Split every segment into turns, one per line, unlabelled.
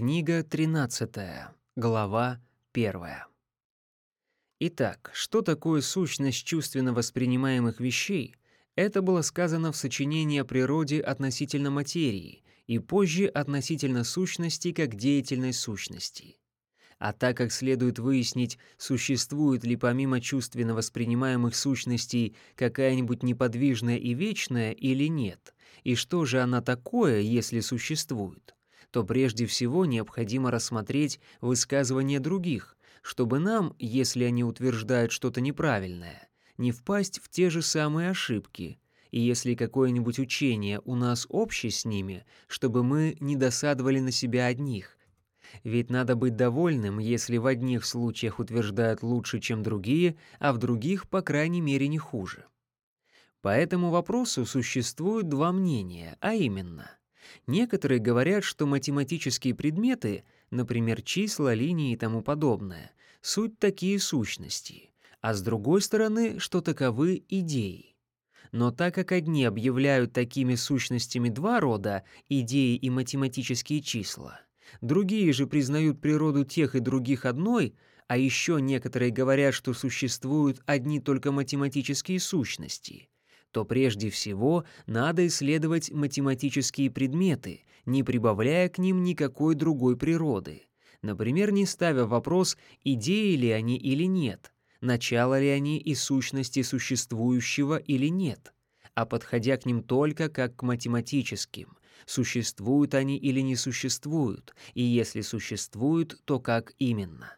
Книга 13, глава 1. Итак, что такое сущность чувственно воспринимаемых вещей? Это было сказано в сочинении о природе относительно материи и позже относительно сущности как деятельной сущности. А так как следует выяснить, существует ли помимо чувственно воспринимаемых сущностей какая-нибудь неподвижная и вечная или нет, и что же она такое, если существует, то прежде всего необходимо рассмотреть высказывания других, чтобы нам, если они утверждают что-то неправильное, не впасть в те же самые ошибки, и если какое-нибудь учение у нас общее с ними, чтобы мы не досадовали на себя одних, ведь надо быть довольным, если в одних случаях утверждают лучше, чем другие, а в других, по крайней мере, не хуже. По этому вопросу существуют два мнения, а именно, некоторые говорят, что математические предметы, например, числа, линии и тому подобное, суть такие сущности, а с другой стороны, что таковы идеи. Но так как одни объявляют такими сущностями два рода, идеи и математические числа, Другие же признают природу тех и других одной, а еще некоторые говорят, что существуют одни только математические сущности, то прежде всего надо исследовать математические предметы, не прибавляя к ним никакой другой природы. Например, не ставя вопрос, идеи ли они или нет, начало ли они и сущности существующего или нет, а подходя к ним только как к математическим, существуют они или не существуют, и если существуют, то как именно.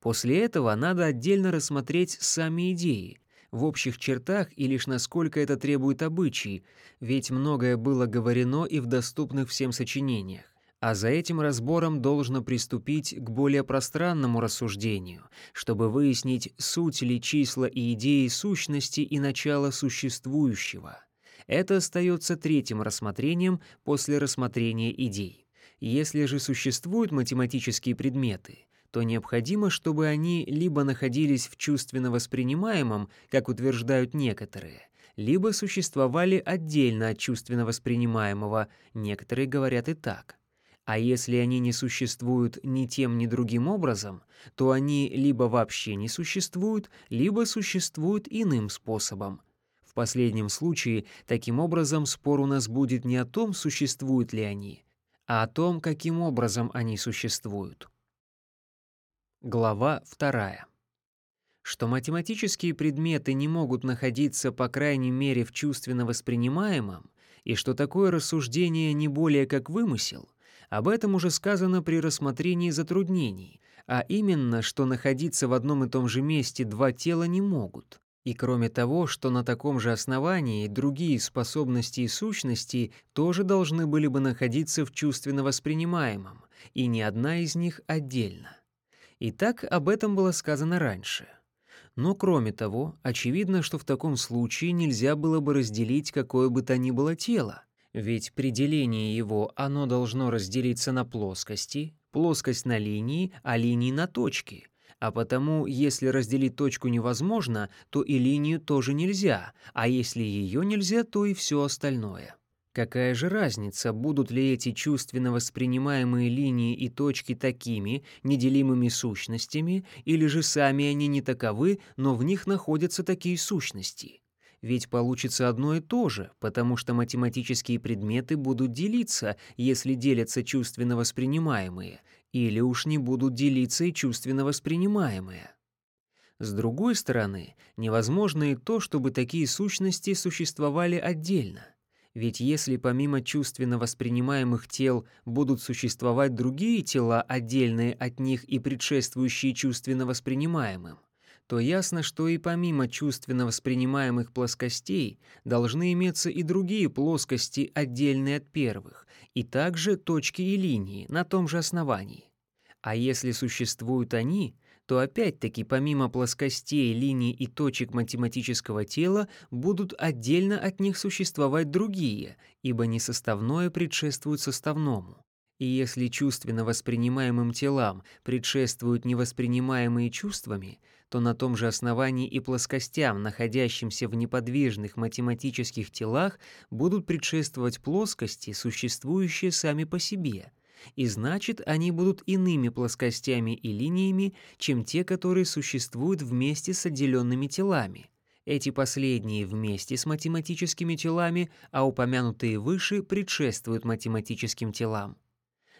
После этого надо отдельно рассмотреть сами идеи, в общих чертах и лишь насколько это требует обычаи, ведь многое было говорено и в доступных всем сочинениях. А за этим разбором должно приступить к более пространному рассуждению, чтобы выяснить, суть ли числа и идеи сущности и начала существующего — это остается третьим рассмотрением после рассмотрения идей. Если же существуют математические предметы, то необходимо, чтобы они либо находились в чувственно воспринимаемом, как утверждают некоторые, либо существовали отдельно от чувственно воспринимаемого, некоторые говорят и так. А если они не существуют ни тем, ни другим образом, то они либо вообще не существуют, либо существуют иным способом — в последнем случае, таким образом, спор у нас будет не о том, существуют ли они, а о том, каким образом они существуют. Глава вторая. Что математические предметы не могут находиться, по крайней мере, в чувственно воспринимаемом, и что такое рассуждение не более как вымысел, об этом уже сказано при рассмотрении затруднений, а именно, что находиться в одном и том же месте два тела не могут, и кроме того, что на таком же основании другие способности и сущности тоже должны были бы находиться в чувственно воспринимаемом, и ни одна из них отдельно. И так об этом было сказано раньше. Но кроме того, очевидно, что в таком случае нельзя было бы разделить какое бы то ни было тело, ведь при делении его оно должно разделиться на плоскости, плоскость на линии, а линии на точки — а потому, если разделить точку невозможно, то и линию тоже нельзя, а если ее нельзя, то и все остальное. Какая же разница, будут ли эти чувственно воспринимаемые линии и точки такими, неделимыми сущностями, или же сами они не таковы, но в них находятся такие сущности? Ведь получится одно и то же, потому что математические предметы будут делиться, если делятся чувственно воспринимаемые, или уж не будут делиться и чувственно воспринимаемые. С другой стороны, невозможно и то, чтобы такие сущности существовали отдельно. Ведь если помимо чувственно воспринимаемых тел будут существовать другие тела, отдельные от них и предшествующие чувственно воспринимаемым, то ясно, что и помимо чувственно воспринимаемых плоскостей должны иметься и другие плоскости, отдельные от первых, и также точки и линии на том же основании. А если существуют они, то опять-таки помимо плоскостей, линий и точек математического тела будут отдельно от них существовать другие, ибо несоставное предшествует составному. И если чувственно воспринимаемым телам предшествуют невоспринимаемые чувствами, то на том же основании и плоскостям, находящимся в неподвижных математических телах, будут предшествовать плоскости, существующие сами по себе. И значит, они будут иными плоскостями и линиями, чем те, которые существуют вместе с отделенными телами. Эти последние вместе с математическими телами, а упомянутые выше предшествуют математическим телам.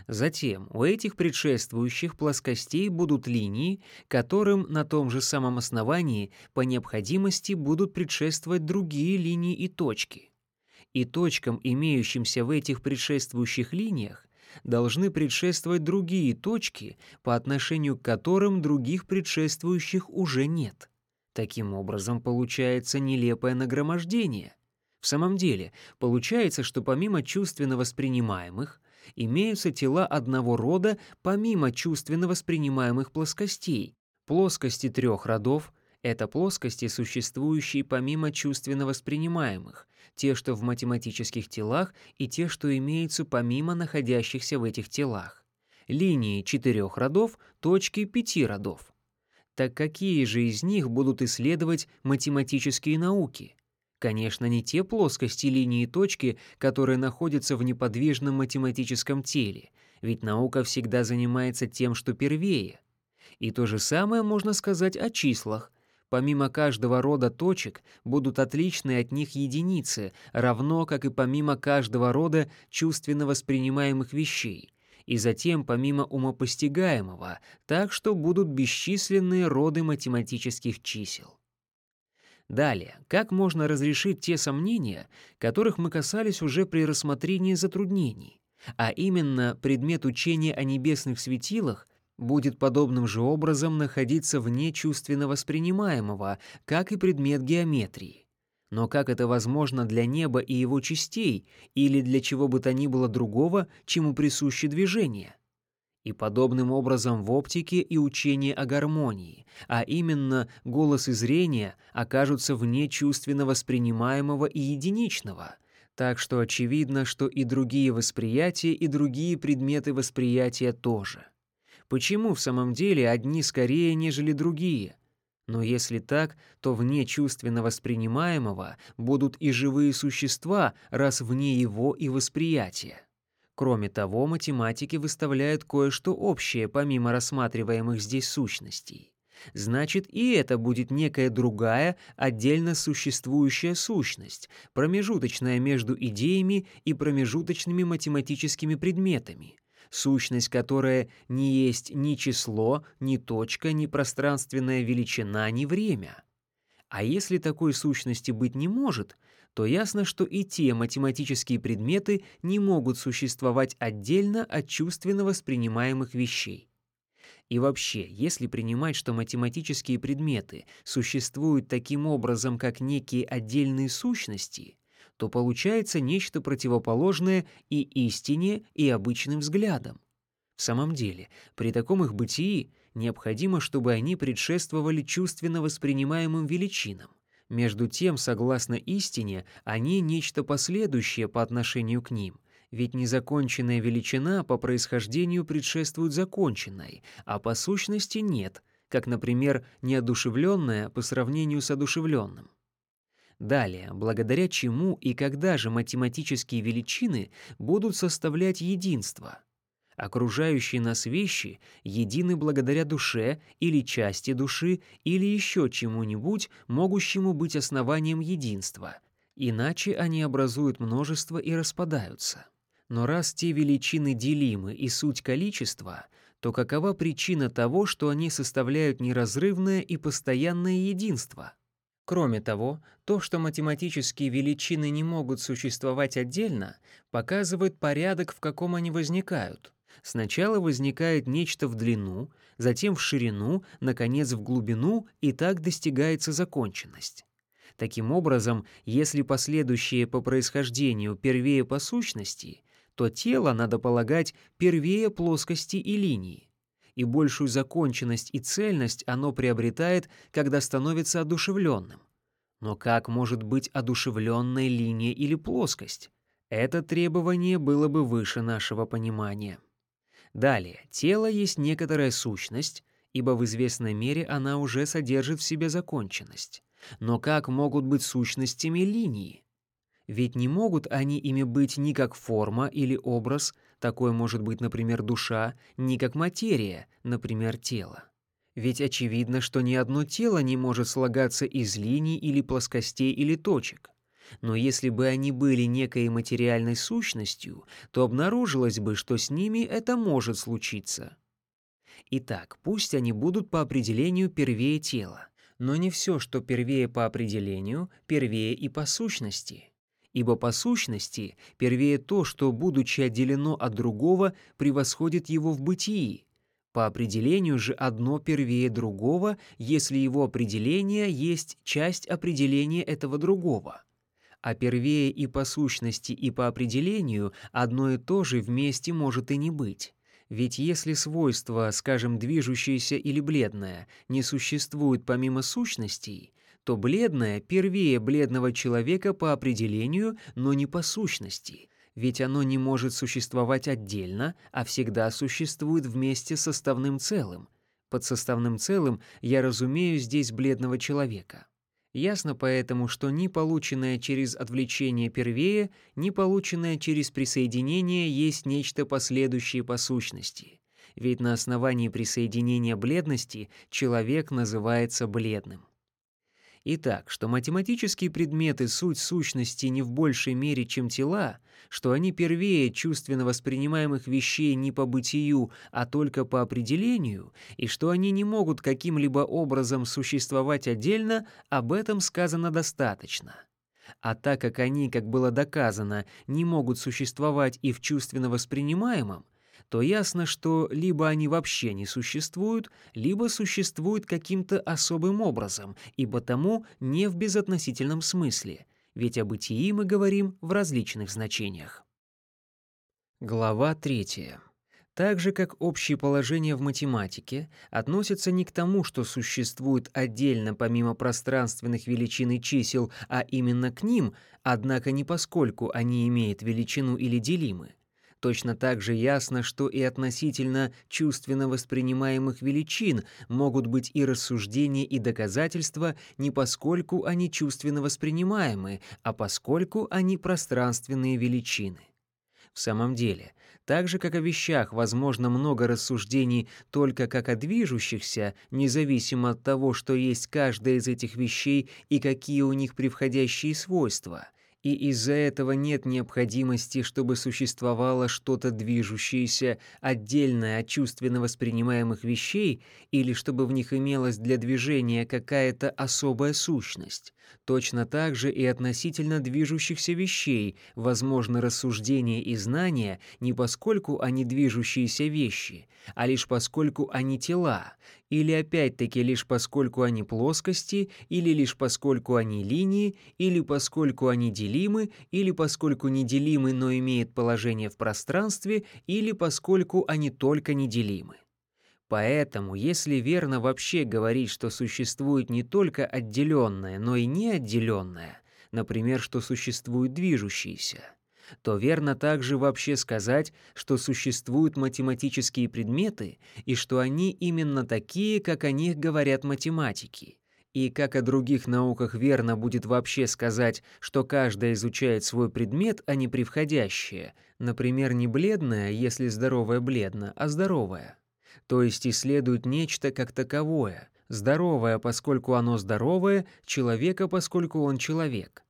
Затем у этих предшествующих плоскостей будут линии, которым на том же самом основании по необходимости будут предшествовать другие линии и точки. И точкам, имеющимся в этих предшествующих линиях, должны предшествовать другие точки, по отношению к которым других предшествующих уже нет. Таким образом, получается нелепое нагромождение. В самом деле, получается, что помимо чувственно воспринимаемых, имеются тела одного рода помимо чувственно воспринимаемых плоскостей. Плоскости трех родов — это плоскости, существующие помимо чувственно воспринимаемых, те, что в математических телах, и те, что имеются помимо находящихся в этих телах. Линии четырех родов, точки пяти родов. Так какие же из них будут исследовать математические науки? Конечно, не те плоскости линии и точки, которые находятся в неподвижном математическом теле, ведь наука всегда занимается тем, что первее. И то же самое можно сказать о числах. Помимо каждого рода точек будут отличные от них единицы, равно как и помимо каждого рода чувственно воспринимаемых вещей. И затем помимо умопостигаемого, так что будут бесчисленные роды математических чисел. Далее, как можно разрешить те сомнения, которых мы касались уже при рассмотрении затруднений, а именно предмет учения о небесных светилах будет подобным же образом находиться вне чувственно воспринимаемого, как и предмет геометрии. Но как это возможно для неба и его частей, или для чего бы то ни было другого, чему присуще движение? И подобным образом в оптике и учении о гармонии, а именно голос и зрение окажутся вне чувственно воспринимаемого и единичного, так что очевидно, что и другие восприятия, и другие предметы восприятия тоже. Почему в самом деле одни скорее, нежели другие? Но если так, то вне чувственно воспринимаемого будут и живые существа, раз вне его и восприятия. Кроме того, математики выставляют кое-что общее помимо рассматриваемых здесь сущностей. Значит, и это будет некая другая, отдельно существующая сущность, промежуточная между идеями и промежуточными математическими предметами, сущность, которая не есть ни число, ни точка, ни пространственная величина, ни время. А если такой сущности быть не может, то ясно, что и те математические предметы не могут существовать отдельно от чувственно воспринимаемых вещей. И вообще, если принимать, что математические предметы существуют таким образом, как некие отдельные сущности, то получается нечто противоположное и истине, и обычным взглядам. В самом деле, при таком их бытии необходимо, чтобы они предшествовали чувственно воспринимаемым величинам. Между тем, согласно истине, они нечто последующее по отношению к ним, ведь незаконченная величина по происхождению предшествует законченной, а по сущности нет, как, например, неодушевленная по сравнению с одушевленным. Далее, благодаря чему и когда же математические величины будут составлять единство – Окружающие нас вещи едины благодаря душе или части души или еще чему-нибудь, могущему быть основанием единства. Иначе они образуют множество и распадаются. Но раз те величины делимы и суть количества, то какова причина того, что они составляют неразрывное и постоянное единство? Кроме того, то, что математические величины не могут существовать отдельно, показывает порядок, в каком они возникают. Сначала возникает нечто в длину, затем в ширину, наконец в глубину, и так достигается законченность. Таким образом, если последующее по происхождению первее по сущности, то тело, надо полагать, первее плоскости и линии. И большую законченность и цельность оно приобретает, когда становится одушевленным. Но как может быть одушевленная линия или плоскость? Это требование было бы выше нашего понимания. Далее, тело есть некоторая сущность, ибо в известной мере она уже содержит в себе законченность. Но как могут быть сущностями линии? Ведь не могут они ими быть ни как форма или образ, такой может быть, например, душа, ни как материя, например, тело. Ведь очевидно, что ни одно тело не может слагаться из линий или плоскостей или точек. Но если бы они были некой материальной сущностью, то обнаружилось бы, что с ними это может случиться. Итак, пусть они будут по определению первее тела, но не все, что первее по определению, первее и по сущности. Ибо по сущности первее то, что, будучи отделено от другого, превосходит его в бытии. По определению же одно первее другого, если его определение есть часть определения этого другого. А первее и по сущности, и по определению одно и то же вместе может и не быть. Ведь если свойство, скажем, движущееся или бледное, не существует помимо сущностей, то бледное первее бледного человека по определению, но не по сущности, ведь оно не может существовать отдельно, а всегда существует вместе с составным целым. Под составным целым я разумею здесь бледного человека. Ясно поэтому, что ни полученное через отвлечение первее, ни полученное через присоединение есть нечто последующее по сущности. Ведь на основании присоединения бледности человек называется бледным. Итак, что математические предметы суть сущности не в большей мере, чем тела, что они первее чувственно воспринимаемых вещей не по бытию, а только по определению, и что они не могут каким-либо образом существовать отдельно, об этом сказано достаточно. А так как они, как было доказано, не могут существовать и в чувственно воспринимаемом, то ясно, что либо они вообще не существуют, либо существуют каким-то особым образом, и потому не в безотносительном смысле, ведь о бытии мы говорим в различных значениях. Глава 3. Так же, как общие положения в математике относятся не к тому, что существует отдельно помимо пространственных величин и чисел, а именно к ним, однако не поскольку они имеют величину или делимы, Точно так же ясно, что и относительно чувственно воспринимаемых величин могут быть и рассуждения, и доказательства не поскольку они чувственно воспринимаемы, а поскольку они пространственные величины. В самом деле, так же как о вещах возможно много рассуждений только как о движущихся, независимо от того, что есть каждая из этих вещей и какие у них превходящие свойства, и из-за этого нет необходимости, чтобы существовало что-то движущееся, отдельное от чувственно воспринимаемых вещей, или чтобы в них имелась для движения какая-то особая сущность. Точно так же и относительно движущихся вещей возможно рассуждение и знание не поскольку они движущиеся вещи, а лишь поскольку они тела, или опять-таки лишь поскольку они плоскости, или лишь поскольку они линии, или поскольку они делимы, или поскольку неделимы, но имеют положение в пространстве, или поскольку они только неделимы. Поэтому, если верно вообще говорить, что существует не только отделенное, но и неотделенное, например, что существует движущиеся, то верно также вообще сказать, что существуют математические предметы и что они именно такие, как о них говорят математики. И как о других науках верно будет вообще сказать, что каждая изучает свой предмет, а не превходящее, например, не бледное, если здоровое бледно, а здоровое. То есть исследует нечто как таковое, здоровое, поскольку оно здоровое, человека, поскольку он человек.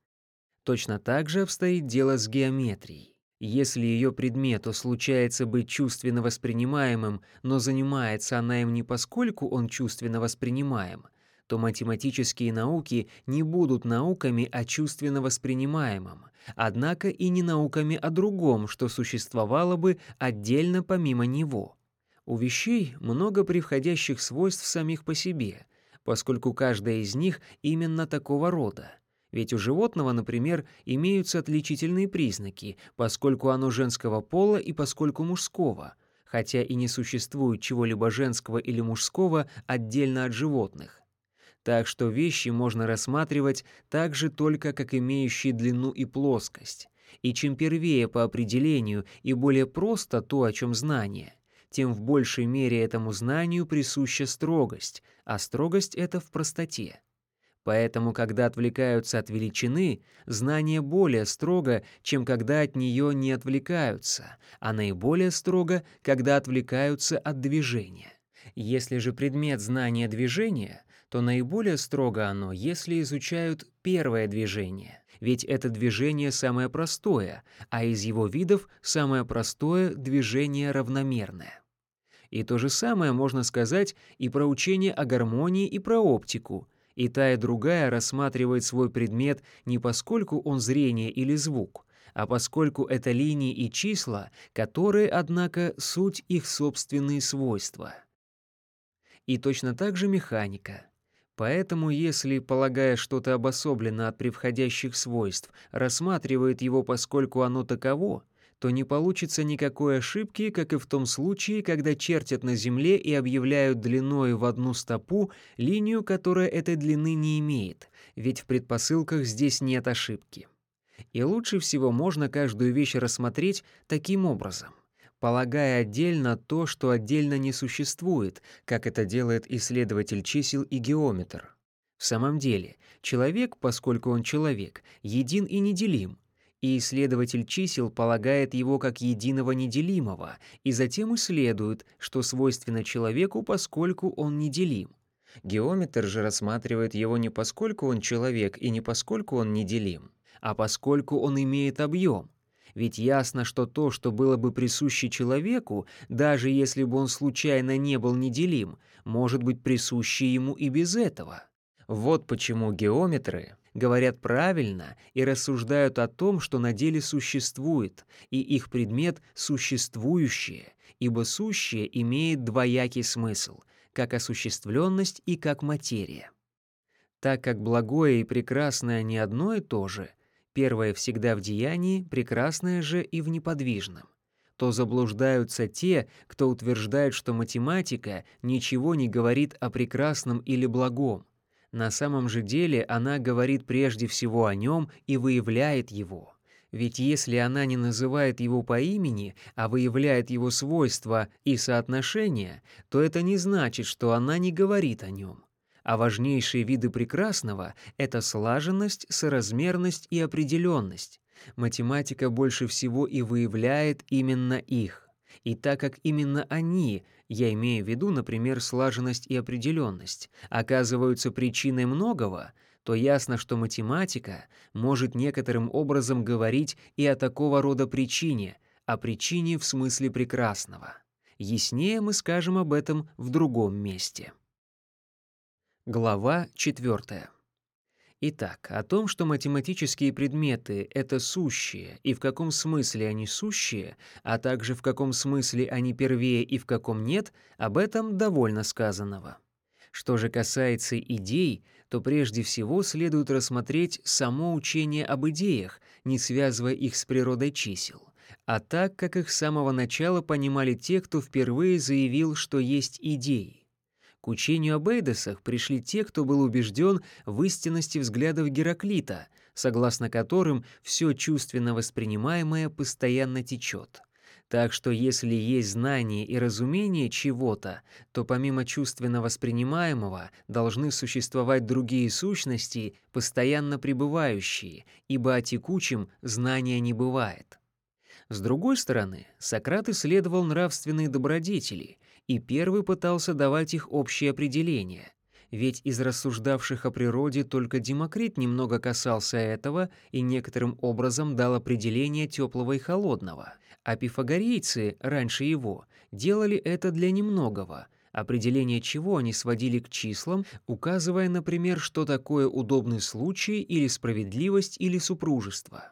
Точно так же обстоит дело с геометрией. Если ее предмету случается быть чувственно воспринимаемым, но занимается она им не поскольку он чувственно воспринимаем, то математические науки не будут науками о чувственно воспринимаемом, однако и не науками о другом, что существовало бы отдельно помимо него. У вещей много превходящих свойств самих по себе, поскольку каждая из них именно такого рода — ведь у животного, например, имеются отличительные признаки, поскольку оно женского пола и поскольку мужского, хотя и не существует чего-либо женского или мужского отдельно от животных. Так что вещи можно рассматривать так же только как имеющие длину и плоскость. И чем первее по определению и более просто то, о чем знание, тем в большей мере этому знанию присуща строгость, а строгость — это в простоте. Поэтому, когда отвлекаются от величины, знание более строго, чем когда от нее не отвлекаются, а наиболее строго, когда отвлекаются от движения. Если же предмет знания движения, то наиболее строго оно, если изучают первое движение, ведь это движение самое простое, а из его видов самое простое движение равномерное. И то же самое можно сказать и про учение о гармонии и про оптику – и та и другая рассматривает свой предмет не поскольку он зрение или звук, а поскольку это линии и числа, которые, однако, суть их собственные свойства. И точно так же механика. Поэтому если, полагая что-то обособленно от превходящих свойств, рассматривает его поскольку оно таково, то не получится никакой ошибки, как и в том случае, когда чертят на Земле и объявляют длиной в одну стопу линию, которая этой длины не имеет, ведь в предпосылках здесь нет ошибки. И лучше всего можно каждую вещь рассмотреть таким образом, полагая отдельно то, что отдельно не существует, как это делает исследователь чисел и геометр. В самом деле, человек, поскольку он человек, един и неделим, и исследователь чисел полагает его как единого неделимого, и затем исследует, что свойственно человеку, поскольку он неделим. Геометр же рассматривает его не поскольку он человек и не поскольку он неделим, а поскольку он имеет объем. Ведь ясно, что то, что было бы присуще человеку, даже если бы он случайно не был неделим, может быть присуще ему и без этого. Вот почему геометры говорят правильно и рассуждают о том, что на деле существует, и их предмет — существующее, ибо сущее имеет двоякий смысл, как осуществленность и как материя. Так как благое и прекрасное не одно и то же, первое всегда в деянии, прекрасное же и в неподвижном, то заблуждаются те, кто утверждает, что математика ничего не говорит о прекрасном или благом, на самом же деле она говорит прежде всего о нем и выявляет его. Ведь если она не называет его по имени, а выявляет его свойства и соотношения, то это не значит, что она не говорит о нем. А важнейшие виды прекрасного — это слаженность, соразмерность и определенность. Математика больше всего и выявляет именно их. И так как именно они я имею в виду, например, слаженность и определенность, оказываются причиной многого, то ясно, что математика может некоторым образом говорить и о такого рода причине, о причине в смысле прекрасного. Яснее мы скажем об этом в другом месте. Глава четвертая. Итак, о том, что математические предметы — это сущие, и в каком смысле они сущие, а также в каком смысле они первее и в каком нет, об этом довольно сказанного. Что же касается идей, то прежде всего следует рассмотреть само учение об идеях, не связывая их с природой чисел, а так, как их с самого начала понимали те, кто впервые заявил, что есть идеи. К учению об Эйдосах пришли те, кто был убежден в истинности взглядов Гераклита, согласно которым все чувственно воспринимаемое постоянно течет. Так что если есть знание и разумение чего-то, то помимо чувственно воспринимаемого должны существовать другие сущности, постоянно пребывающие, ибо о текучем знания не бывает. С другой стороны, Сократ исследовал нравственные добродетели и первый пытался давать их общее определение. Ведь из рассуждавших о природе только Демокрит немного касался этого и некоторым образом дал определение теплого и холодного, а пифагорейцы, раньше его, делали это для немногого, определение чего они сводили к числам, указывая, например, что такое удобный случай или справедливость или супружество.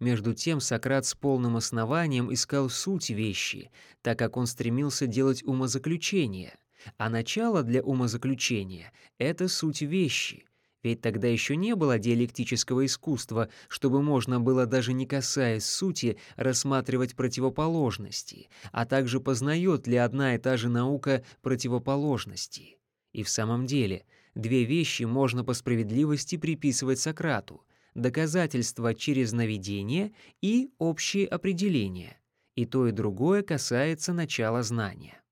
Между тем Сократ с полным основанием искал суть вещи, так как он стремился делать умозаключение, а начало для умозаключения — это суть вещи, ведь тогда еще не было диалектического искусства, чтобы можно было даже не касаясь сути рассматривать противоположности, а также познает ли одна и та же наука противоположности. И в самом деле, две вещи можно по справедливости приписывать Сократу — доказательства через наведение и общие определения. И то, и другое касается начала знания.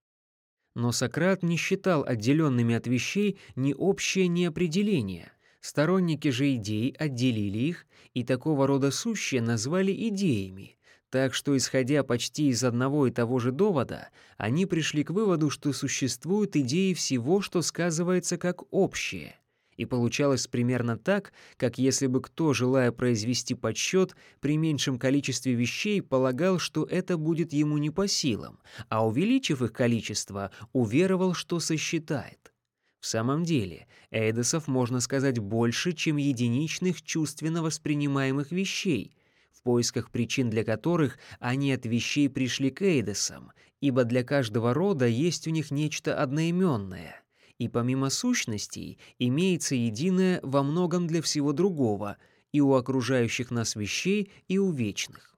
Но Сократ не считал отделенными от вещей ни общее, ни определение, Сторонники же идей отделили их и такого рода сущие назвали идеями, так что, исходя почти из одного и того же довода, они пришли к выводу, что существуют идеи всего, что сказывается как общее. И получалось примерно так, как если бы кто, желая произвести подсчет, при меньшем количестве вещей полагал, что это будет ему не по силам, а увеличив их количество, уверовал, что сосчитает. В самом деле, эйдосов можно сказать больше, чем единичных чувственно воспринимаемых вещей, в поисках причин для которых они от вещей пришли к эйдосам, ибо для каждого рода есть у них нечто одноименное, и помимо сущностей имеется единое во многом для всего другого и у окружающих нас вещей, и у вечных.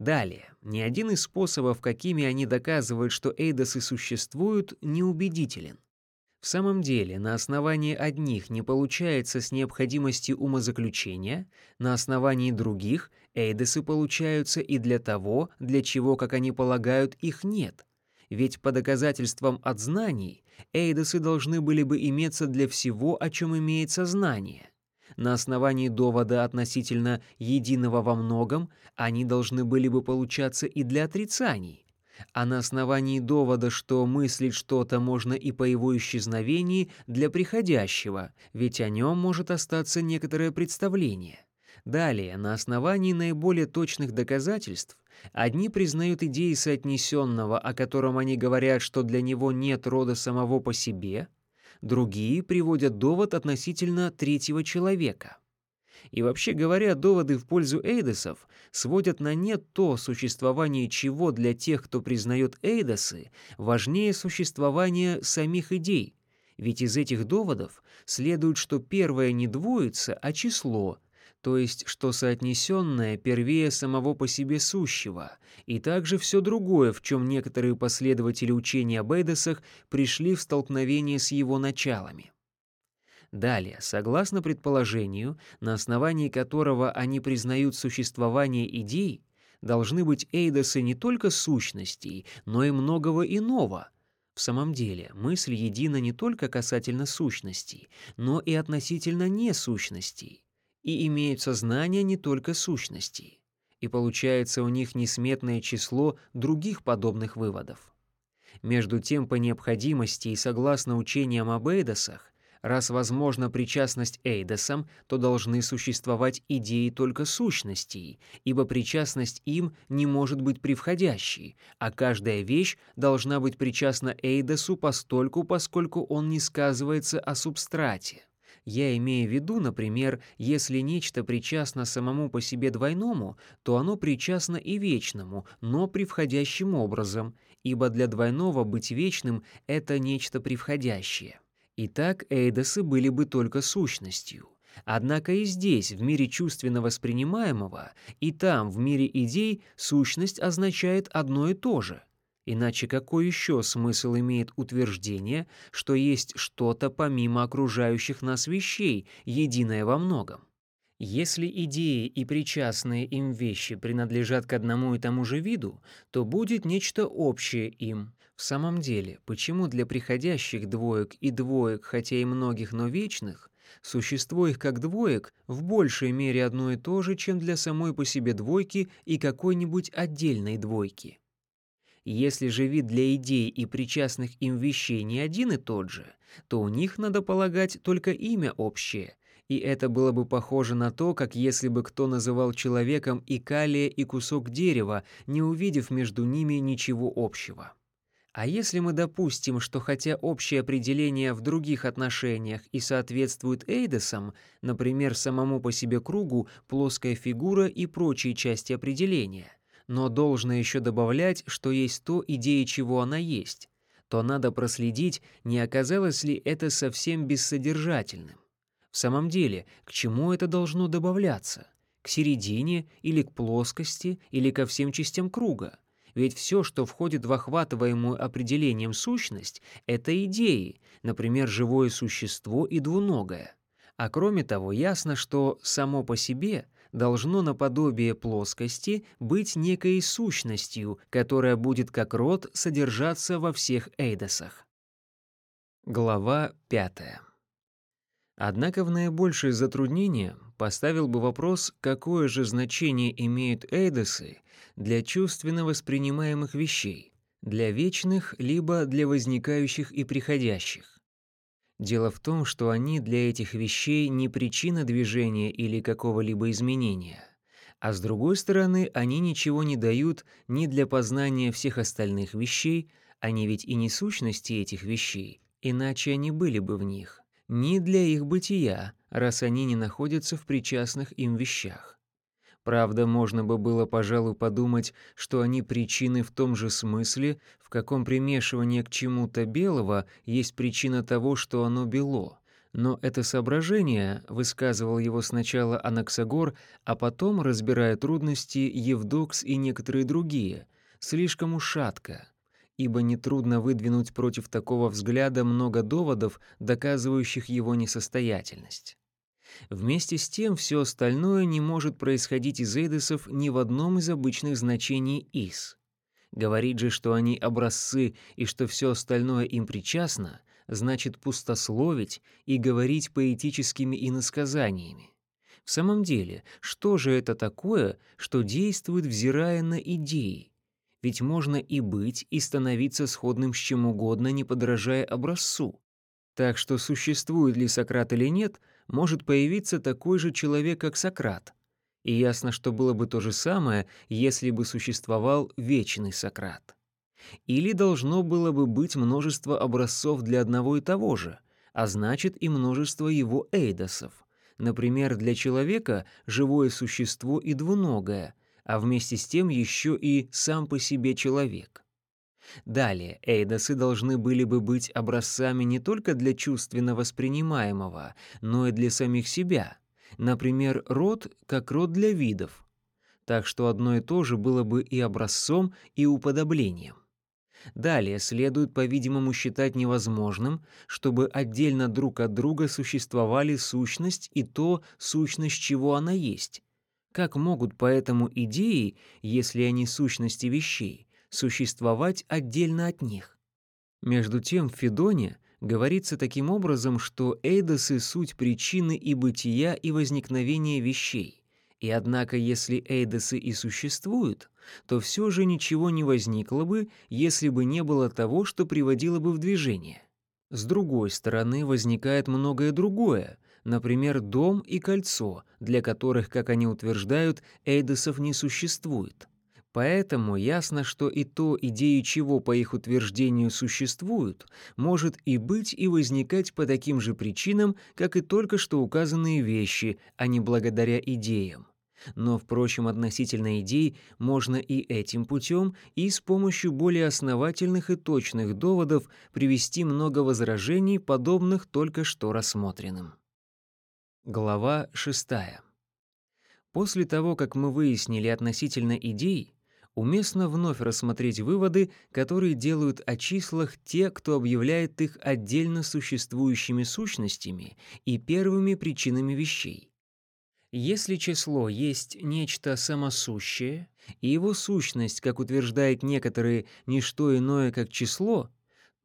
Далее, ни один из способов, какими они доказывают, что эйдосы существуют, не убедителен. В самом деле, на основании одних не получается с необходимостью умозаключения, на основании других эйдесы получаются и для того, для чего, как они полагают, их нет. Ведь по доказательствам от знаний эйдесы должны были бы иметься для всего, о чем имеется знание. На основании довода относительно единого во многом они должны были бы получаться и для отрицаний, а на основании довода, что мыслить что-то можно и по его исчезновении для приходящего, ведь о нем может остаться некоторое представление. Далее, на основании наиболее точных доказательств, одни признают идеи соотнесенного, о котором они говорят, что для него нет рода самого по себе, другие приводят довод относительно третьего человека. И вообще говоря, доводы в пользу эйдосов сводят на нет то существование чего для тех, кто признает эйдосы, важнее существования самих идей. Ведь из этих доводов следует, что первое не двоится, а число, то есть что соотнесенное первее самого по себе сущего, и также все другое, в чем некоторые последователи учения об эйдосах пришли в столкновение с его началами. Далее, согласно предположению, на основании которого они признают существование идей, должны быть эйдосы не только сущностей, но и многого иного. В самом деле, мысль едина не только касательно сущностей, но и относительно несущностей. И имеют сознание не только сущностей. И получается у них несметное число других подобных выводов. Между тем, по необходимости и согласно учениям об эйдосах, Раз возможна причастность эйдосам, то должны существовать идеи только сущностей, ибо причастность им не может быть превходящей, а каждая вещь должна быть причастна эйдосу постольку, поскольку он не сказывается о субстрате. Я имею в виду, например, если нечто причастно самому по себе двойному, то оно причастно и вечному, но превходящим образом, ибо для двойного быть вечным — это нечто превходящее. Итак, эйдосы были бы только сущностью. Однако и здесь, в мире чувственно воспринимаемого, и там, в мире идей, сущность означает одно и то же. Иначе какой еще смысл имеет утверждение, что есть что-то помимо окружающих нас вещей, единое во многом? Если идеи и причастные им вещи принадлежат к одному и тому же виду, то будет нечто общее им. В самом деле, почему для приходящих двоек и двоек, хотя и многих, но вечных, существо их как двоек в большей мере одно и то же, чем для самой по себе двойки и какой-нибудь отдельной двойки? Если же вид для идей и причастных им вещей не один и тот же, то у них, надо полагать, только имя общее, и это было бы похоже на то, как если бы кто называл человеком и калия, и кусок дерева, не увидев между ними ничего общего. А если мы допустим, что хотя общее определение в других отношениях и соответствует эйдосам, например, самому по себе кругу, плоская фигура и прочие части определения, но должно еще добавлять, что есть то, идея чего она есть, то надо проследить, не оказалось ли это совсем бессодержательным. В самом деле, к чему это должно добавляться? К середине или к плоскости или ко всем частям круга? Ведь все, что входит в охватываемую определением сущность, это идеи, например, живое существо и двуногое. А кроме того, ясно, что само по себе должно наподобие плоскости быть некой сущностью, которая будет как род содержаться во всех эйдосах. Глава пятая. Однако в наибольшее затруднение поставил бы вопрос, какое же значение имеют эйдосы для чувственно воспринимаемых вещей, для вечных либо для возникающих и приходящих. Дело в том, что они для этих вещей не причина движения или какого-либо изменения, а с другой стороны, они ничего не дают ни для познания всех остальных вещей, они ведь и не сущности этих вещей, иначе они были бы в них ни для их бытия, раз они не находятся в причастных им вещах. Правда, можно бы было, пожалуй, подумать, что они причины в том же смысле, в каком примешивание к чему-то белого есть причина того, что оно бело. Но это соображение высказывал его сначала Анаксагор, а потом, разбирая трудности, Евдокс и некоторые другие, слишком ушатко, ибо нетрудно выдвинуть против такого взгляда много доводов, доказывающих его несостоятельность. Вместе с тем все остальное не может происходить из эйдесов ни в одном из обычных значений «из». Говорить же, что они образцы и что все остальное им причастно, значит пустословить и говорить поэтическими иносказаниями. В самом деле, что же это такое, что действует, взирая на идеи, ведь можно и быть, и становиться сходным с чем угодно, не подражая образцу. Так что существует ли Сократ или нет, может появиться такой же человек, как Сократ. И ясно, что было бы то же самое, если бы существовал вечный Сократ. Или должно было бы быть множество образцов для одного и того же, а значит и множество его эйдосов. Например, для человека живое существо и двуногое, а вместе с тем еще и сам по себе человек. Далее, эйдосы должны были бы быть образцами не только для чувственно воспринимаемого, но и для самих себя. Например, род как род для видов. Так что одно и то же было бы и образцом, и уподоблением. Далее следует, по-видимому, считать невозможным, чтобы отдельно друг от друга существовали сущность и то, сущность чего она есть, как могут поэтому идеи, если они сущности вещей, существовать отдельно от них? Между тем в Федоне говорится таким образом, что эйдосы — суть причины и бытия, и возникновения вещей. И однако, если эйдосы и существуют, то все же ничего не возникло бы, если бы не было того, что приводило бы в движение. С другой стороны, возникает многое другое, например, дом и кольцо, для которых, как они утверждают, эйдосов не существует. Поэтому ясно, что и то, идеи чего, по их утверждению, существуют, может и быть и возникать по таким же причинам, как и только что указанные вещи, а не благодаря идеям. Но, впрочем, относительно идей можно и этим путем, и с помощью более основательных и точных доводов привести много возражений, подобных только что рассмотренным. Глава 6. После того, как мы выяснили относительно идей, уместно вновь рассмотреть выводы, которые делают о числах те, кто объявляет их отдельно существующими сущностями и первыми причинами вещей. Если число есть нечто самосущее, и его сущность, как утверждают некоторые, не что иное, как число,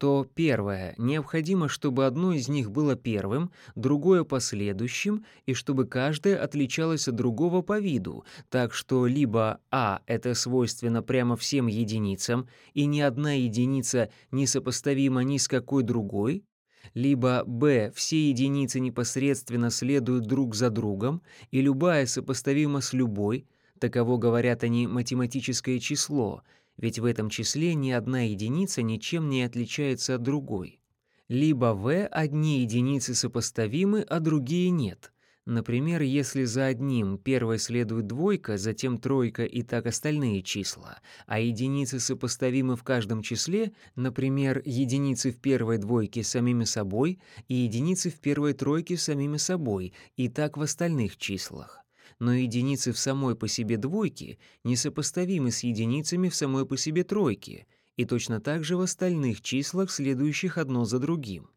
то первое, необходимо, чтобы одно из них было первым, другое — последующим, и чтобы каждое отличалось от другого по виду, так что либо А — это свойственно прямо всем единицам, и ни одна единица не сопоставима ни с какой другой, либо Б — все единицы непосредственно следуют друг за другом, и любая сопоставима с любой, таково говорят они математическое число — ведь в этом числе ни одна единица ничем не отличается от другой. Либо в одни единицы сопоставимы, а другие нет. Например, если за одним первой следует двойка, затем тройка и так остальные числа, а единицы сопоставимы в каждом числе, например, единицы в первой двойке самими собой и единицы в первой тройке самими собой, и так в остальных числах но единицы в самой по себе двойке несопоставимы с единицами в самой по себе тройке, и точно так же в остальных числах, следующих одно за другим.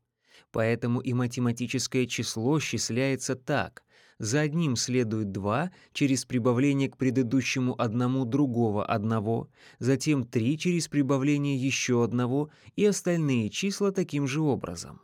Поэтому и математическое число счисляется так. За одним следует два через прибавление к предыдущему одному другого одного, затем три через прибавление еще одного и остальные числа таким же образом.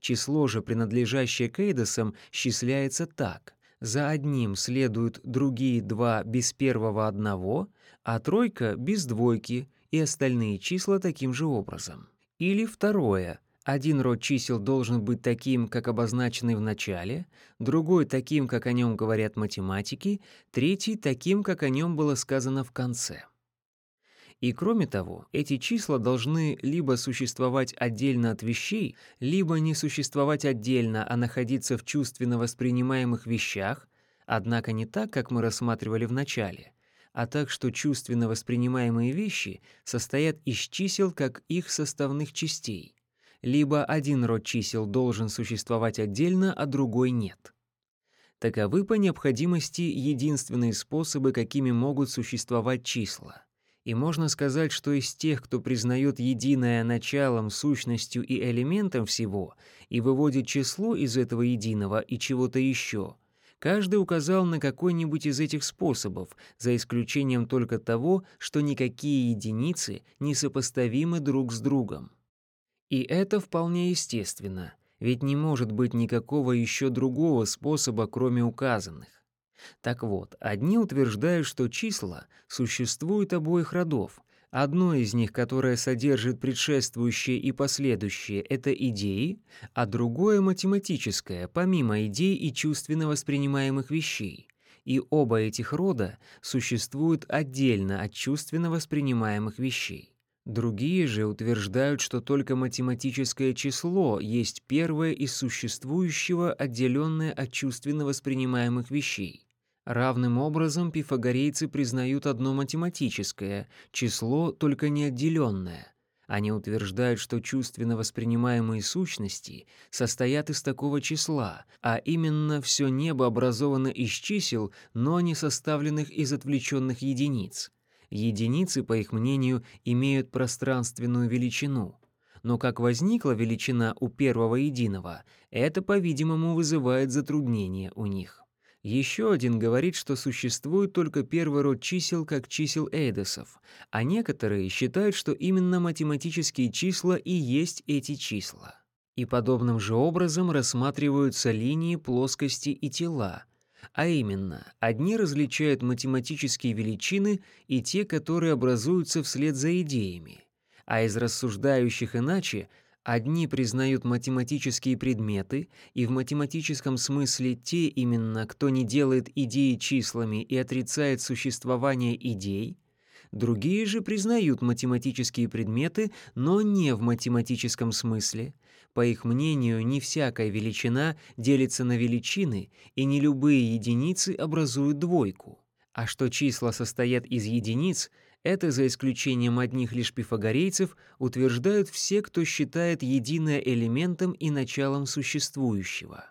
Число же, принадлежащее к эйдосам, счисляется так. За одним следуют другие два без первого одного, а тройка без двойки и остальные числа таким же образом. Или второе. Один род чисел должен быть таким, как обозначенный в начале, другой таким, как о нем говорят математики, третий таким, как о нем было сказано в конце. И кроме того, эти числа должны либо существовать отдельно от вещей, либо не существовать отдельно, а находиться в чувственно воспринимаемых вещах, однако не так, как мы рассматривали в начале, а так, что чувственно воспринимаемые вещи состоят из чисел как их составных частей. Либо один род чисел должен существовать отдельно, а другой нет. Таковы по необходимости единственные способы, какими могут существовать числа. И можно сказать, что из тех, кто признает единое началом, сущностью и элементом всего и выводит число из этого единого и чего-то еще, каждый указал на какой-нибудь из этих способов, за исключением только того, что никакие единицы не сопоставимы друг с другом. И это вполне естественно, ведь не может быть никакого еще другого способа, кроме указанных. Так вот, одни утверждают, что числа существуют обоих родов. Одно из них, которое содержит предшествующие и последующие, это идеи, а другое — математическое, помимо идей и чувственно воспринимаемых вещей. И оба этих рода существуют отдельно от чувственно воспринимаемых вещей. Другие же утверждают, что только математическое число есть первое из существующего, отделенное от чувственно воспринимаемых вещей. Равным образом пифагорейцы признают одно математическое, число только неотделенное. Они утверждают, что чувственно воспринимаемые сущности состоят из такого числа, а именно все небо образовано из чисел, но не составленных из отвлеченных единиц. Единицы, по их мнению, имеют пространственную величину. Но как возникла величина у первого единого, это, по-видимому, вызывает затруднения у них. Еще один говорит, что существует только первый род чисел как чисел эйдосов, а некоторые считают, что именно математические числа и есть эти числа. И подобным же образом рассматриваются линии, плоскости и тела, а именно, одни различают математические величины и те, которые образуются вслед за идеями, а из рассуждающих иначе – Одни признают математические предметы, и в математическом смысле те именно, кто не делает идеи числами и отрицает существование идей, другие же признают математические предметы, но не в математическом смысле. По их мнению, не всякая величина делится на величины, и не любые единицы образуют двойку. А что числа состоят из единиц — это, за исключением одних лишь пифагорейцев, утверждают все, кто считает единое элементом и началом существующего.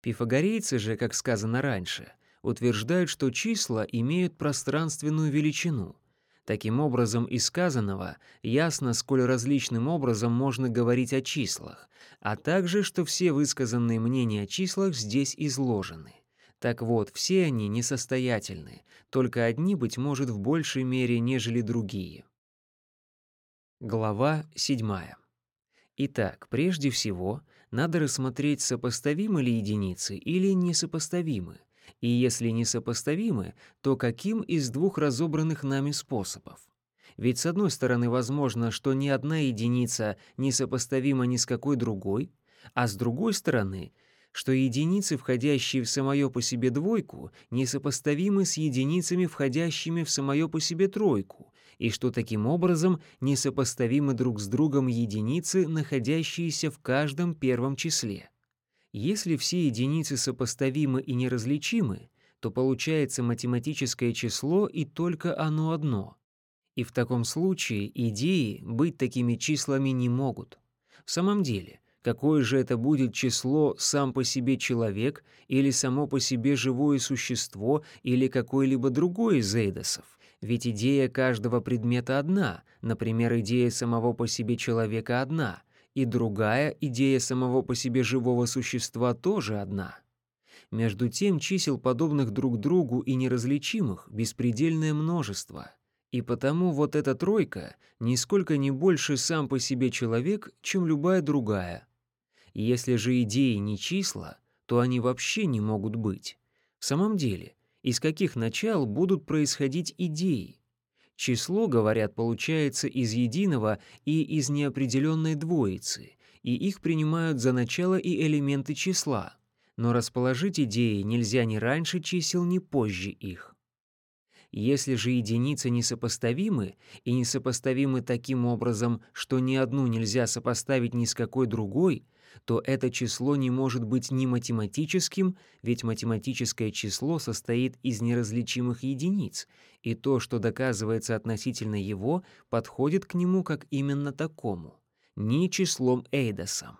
Пифагорейцы же, как сказано раньше, утверждают, что числа имеют пространственную величину. Таким образом, из сказанного ясно, сколь различным образом можно говорить о числах, а также, что все высказанные мнения о числах здесь изложены. Так вот, все они несостоятельны, только одни, быть может, в большей мере, нежели другие. Глава 7. Итак, прежде всего, надо рассмотреть, сопоставимы ли единицы или несопоставимы, и если несопоставимы, то каким из двух разобранных нами способов. Ведь с одной стороны возможно, что ни одна единица не сопоставима ни с какой другой, а с другой стороны — что единицы, входящие в самое по себе двойку, несопоставимы с единицами, входящими в самое по себе тройку, и что таким образом несопоставимы друг с другом единицы, находящиеся в каждом первом числе. Если все единицы сопоставимы и неразличимы, то получается математическое число и только оно одно. И в таком случае идеи быть такими числами не могут. В самом деле, Какое же это будет число сам по себе человек или само по себе живое существо или какой-либо другой из эйдосов? Ведь идея каждого предмета одна, например, идея самого по себе человека одна, и другая идея самого по себе живого существа тоже одна. Между тем чисел, подобных друг другу и неразличимых, беспредельное множество. И потому вот эта тройка нисколько не больше сам по себе человек, чем любая другая — Если же идеи не числа, то они вообще не могут быть. В самом деле, из каких начал будут происходить идеи? Число, говорят, получается из единого и из неопределенной двоицы, и их принимают за начало и элементы числа. Но расположить идеи нельзя ни раньше чисел, ни позже их. Если же единицы несопоставимы, и несопоставимы таким образом, что ни одну нельзя сопоставить ни с какой другой, то это число не может быть ни математическим, ведь математическое число состоит из неразличимых единиц, и то, что доказывается относительно его, подходит к нему как именно такому, ни числом Эйдосом.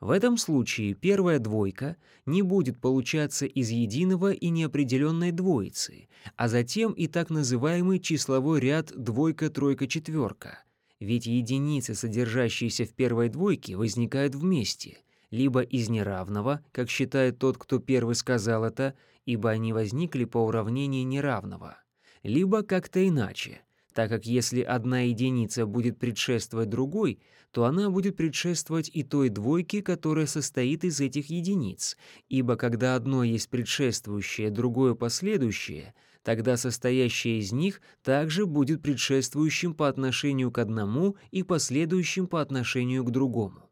В этом случае первая двойка не будет получаться из единого и неопределенной двоицы, а затем и так называемый числовой ряд двойка-тройка-четверка — ведь единицы, содержащиеся в первой двойке, возникают вместе, либо из неравного, как считает тот, кто первый сказал это, ибо они возникли по уравнению неравного, либо как-то иначе, так как если одна единица будет предшествовать другой, то она будет предшествовать и той двойке, которая состоит из этих единиц, ибо когда одно есть предшествующее, другое последующее — тогда состоящее из них также будет предшествующим по отношению к одному и последующим по отношению к другому.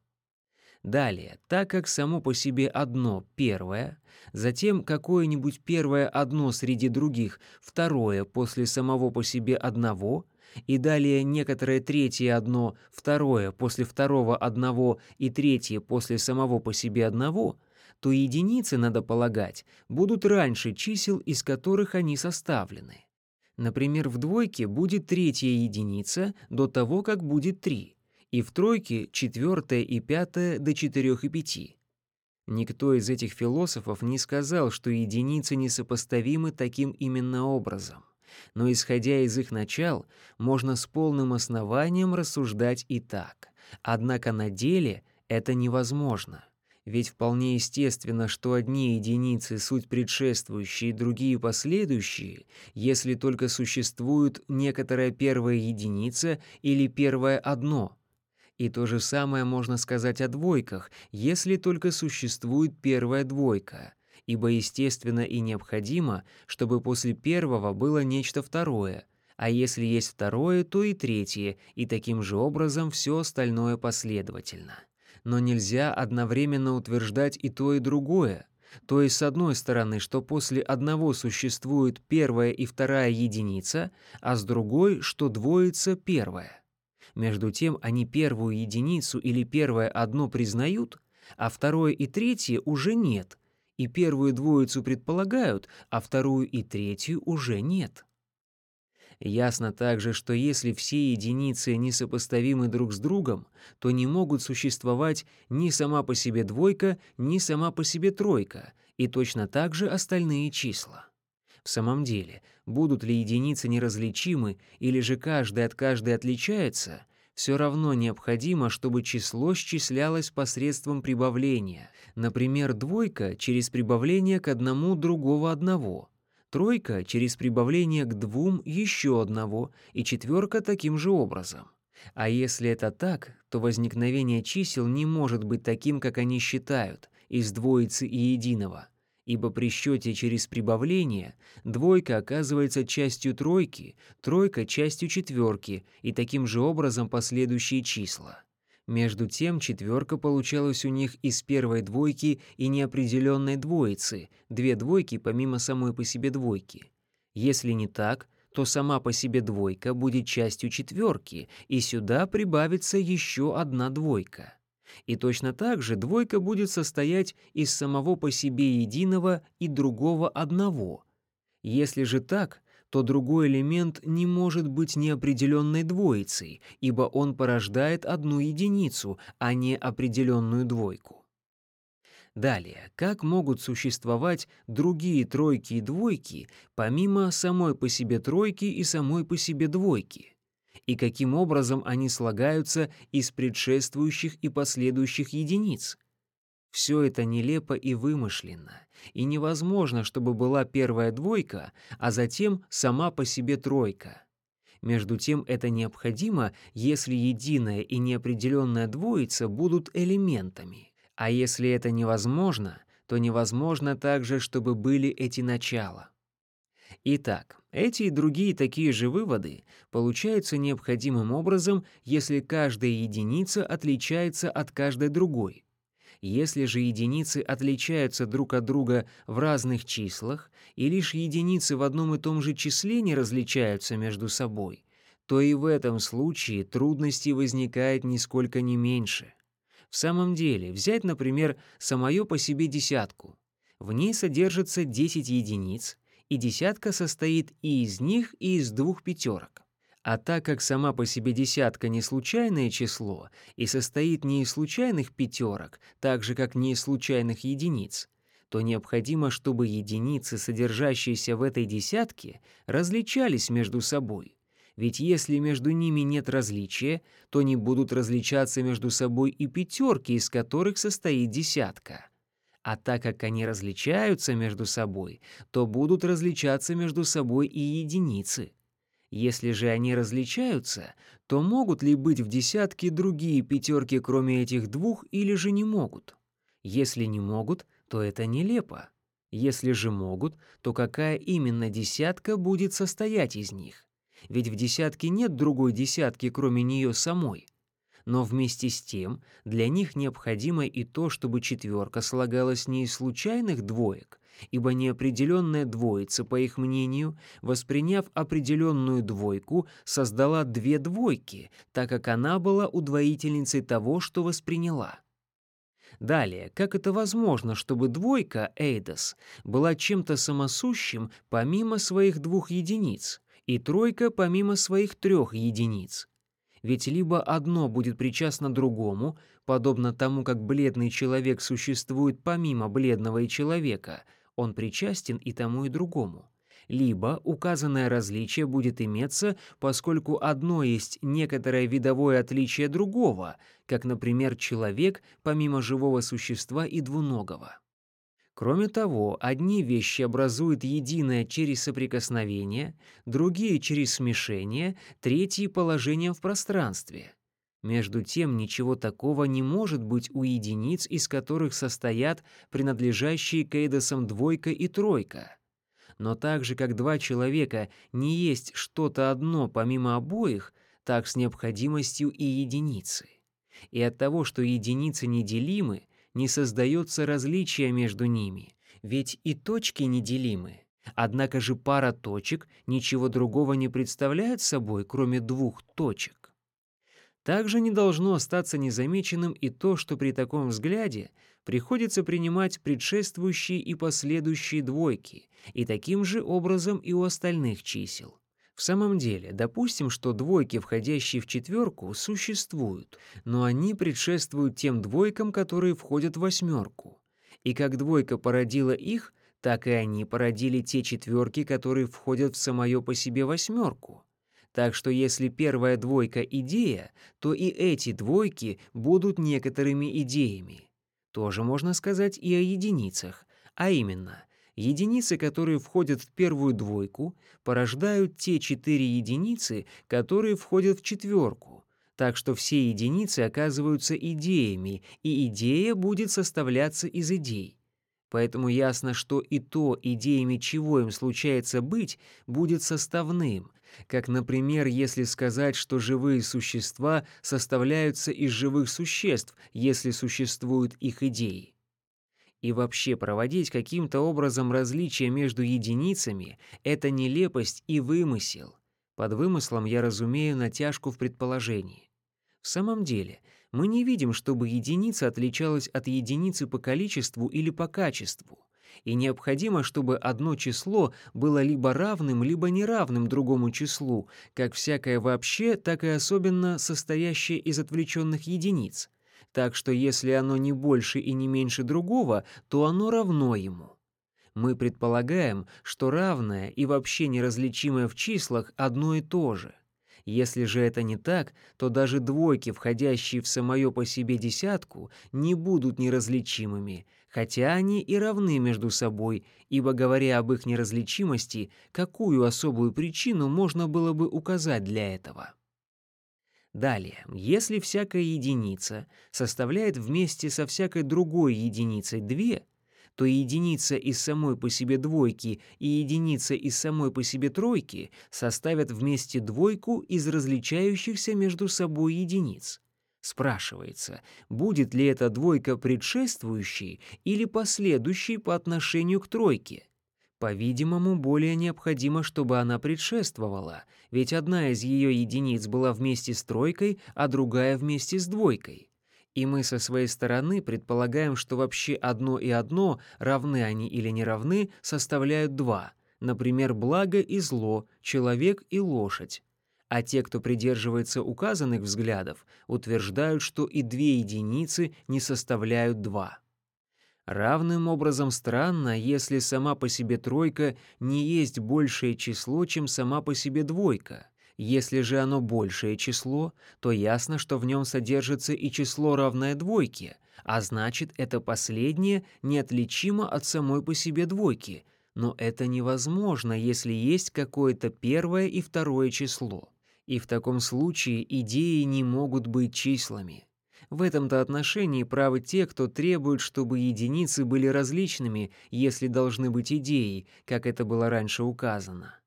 Далее, так как само по себе одно первое, затем какое-нибудь первое одно среди других, второе после самого по себе одного, и далее некоторое третье одно, второе после второго одного и третье после самого по себе одного — то единицы, надо полагать, будут раньше чисел, из которых они составлены. Например, в двойке будет третья единица до того, как будет три, и в тройке четвертая и пятая до четырех и пяти. Никто из этих философов не сказал, что единицы несопоставимы таким именно образом. Но исходя из их начал, можно с полным основанием рассуждать и так. Однако на деле это невозможно. Ведь вполне естественно, что одни единицы — суть предшествующие, другие — последующие, если только существует некоторая первая единица или первое одно. И то же самое можно сказать о двойках, если только существует первая двойка, ибо естественно и необходимо, чтобы после первого было нечто второе, а если есть второе, то и третье, и таким же образом все остальное последовательно но нельзя одновременно утверждать и то, и другое. То есть, с одной стороны, что после одного существует первая и вторая единица, а с другой, что двоится первая. Между тем, они первую единицу или первое одно признают, а второе и третье уже нет, и первую двоицу предполагают, а вторую и третью уже нет. Ясно также, что если все единицы несопоставимы друг с другом, то не могут существовать ни сама по себе двойка, ни сама по себе тройка, и точно так же остальные числа. В самом деле, будут ли единицы неразличимы или же каждая от каждой отличается, все равно необходимо, чтобы число счислялось посредством прибавления. Например, двойка через прибавление к одному другого одного — тройка через прибавление к двум еще одного и четверка таким же образом. А если это так, то возникновение чисел не может быть таким, как они считают, из двоицы и единого, ибо при счете через прибавление двойка оказывается частью тройки, тройка — частью четверки и таким же образом последующие числа. Между тем четверка получалась у них из первой двойки и неопределенной двоицы, две двойки помимо самой по себе двойки. Если не так, то сама по себе двойка будет частью четверки, и сюда прибавится еще одна двойка. И точно так же двойка будет состоять из самого по себе единого и другого одного. Если же так, то другой элемент не может быть неопределенной двоицей, ибо он порождает одну единицу, а не определенную двойку. Далее, как могут существовать другие тройки и двойки, помимо самой по себе тройки и самой по себе двойки? И каким образом они слагаются из предшествующих и последующих единиц? Все это нелепо и вымышленно, и невозможно, чтобы была первая двойка, а затем сама по себе тройка. Между тем это необходимо, если единая и неопределенная двоица будут элементами, А если это невозможно, то невозможно также, чтобы были эти начала. Итак, эти и другие такие же выводы получаются необходимым образом, если каждая единица отличается от каждой другой. Если же единицы отличаются друг от друга в разных числах, и лишь единицы в одном и том же числе не различаются между собой, то и в этом случае трудностей возникает нисколько не меньше. В самом деле, взять, например, самое по себе десятку. В ней содержится 10 единиц, и десятка состоит и из них, и из двух пятерок. А так как сама по себе десятка не случайное число и состоит не из случайных пятерок, так же как не из случайных единиц, то необходимо, чтобы единицы, содержащиеся в этой десятке, различались между собой. Ведь если между ними нет различия, то не будут различаться между собой и пятерки, из которых состоит десятка. А так как они различаются между собой, то будут различаться между собой и единицы. Если же они различаются, то могут ли быть в десятке другие пятерки, кроме этих двух, или же не могут? Если не могут, то это нелепо. Если же могут, то какая именно десятка будет состоять из них? Ведь в десятке нет другой десятки, кроме нее самой но вместе с тем для них необходимо и то, чтобы четверка слагалась не из случайных двоек, ибо неопределенная двоица, по их мнению, восприняв определенную двойку, создала две двойки, так как она была удвоительницей того, что восприняла. Далее, как это возможно, чтобы двойка, эйдос, была чем-то самосущим помимо своих двух единиц, и тройка помимо своих трех единиц? Ведь либо одно будет причастно другому, подобно тому, как бледный человек существует помимо бледного и человека, он причастен и тому, и другому. Либо указанное различие будет иметься, поскольку одно есть некоторое видовое отличие другого, как, например, человек помимо живого существа и двуногого. Кроме того, одни вещи образуют единое через соприкосновение, другие — через смешение, третьи — положением в пространстве. Между тем, ничего такого не может быть у единиц, из которых состоят принадлежащие к эйдосам двойка и тройка. Но так же, как два человека не есть что-то одно помимо обоих, так с необходимостью и единицы. И от того, что единицы неделимы, не создается различия между ними, ведь и точки неделимы. Однако же пара точек ничего другого не представляет собой, кроме двух точек. Также не должно остаться незамеченным и то, что при таком взгляде приходится принимать предшествующие и последующие двойки, и таким же образом и у остальных чисел. В самом деле, допустим, что двойки, входящие в четверку, существуют, но они предшествуют тем двойкам, которые входят в восьмерку. И как двойка породила их, так и они породили те четверки, которые входят в самое по себе восьмерку. Так что если первая двойка — идея, то и эти двойки будут некоторыми идеями. Тоже можно сказать и о единицах, а именно — Единицы, которые входят в первую двойку, порождают те четыре единицы, которые входят в четверку. Так что все единицы оказываются идеями, и идея будет составляться из идей. Поэтому ясно, что и то, идеями чего им случается быть, будет составным, как, например, если сказать, что живые существа составляются из живых существ, если существуют их идеи. И вообще проводить каким-то образом различия между единицами — это нелепость и вымысел. Под вымыслом я разумею натяжку в предположении. В самом деле, мы не видим, чтобы единица отличалась от единицы по количеству или по качеству. И необходимо, чтобы одно число было либо равным, либо неравным другому числу, как всякое вообще, так и особенно состоящее из отвлеченных единиц — так что если оно не больше и не меньше другого, то оно равно ему. Мы предполагаем, что равное и вообще неразличимое в числах одно и то же. Если же это не так, то даже двойки, входящие в самое по себе десятку, не будут неразличимыми, хотя они и равны между собой, ибо, говоря об их неразличимости, какую особую причину можно было бы указать для этого? Далее, если всякая единица составляет вместе со всякой другой единицей две, то единица из самой по себе двойки и единица из самой по себе тройки составят вместе двойку из различающихся между собой единиц. Спрашивается, будет ли эта двойка предшествующей или последующей по отношению к тройке? По-видимому, более необходимо, чтобы она предшествовала, ведь одна из ее единиц была вместе с тройкой, а другая вместе с двойкой. И мы со своей стороны предполагаем, что вообще одно и одно, равны они или не равны, составляют два, например, благо и зло, человек и лошадь. А те, кто придерживается указанных взглядов, утверждают, что и две единицы не составляют два. Равным образом странно, если сама по себе тройка не есть большее число, чем сама по себе двойка. Если же оно большее число, то ясно, что в нем содержится и число равное двойке, а значит, это последнее неотличимо от самой по себе двойки. Но это невозможно, если есть какое-то первое и второе число. И в таком случае идеи не могут быть числами. В этом-то отношении правы те, кто требует, чтобы единицы были различными, если должны быть идеи, как это было раньше указано.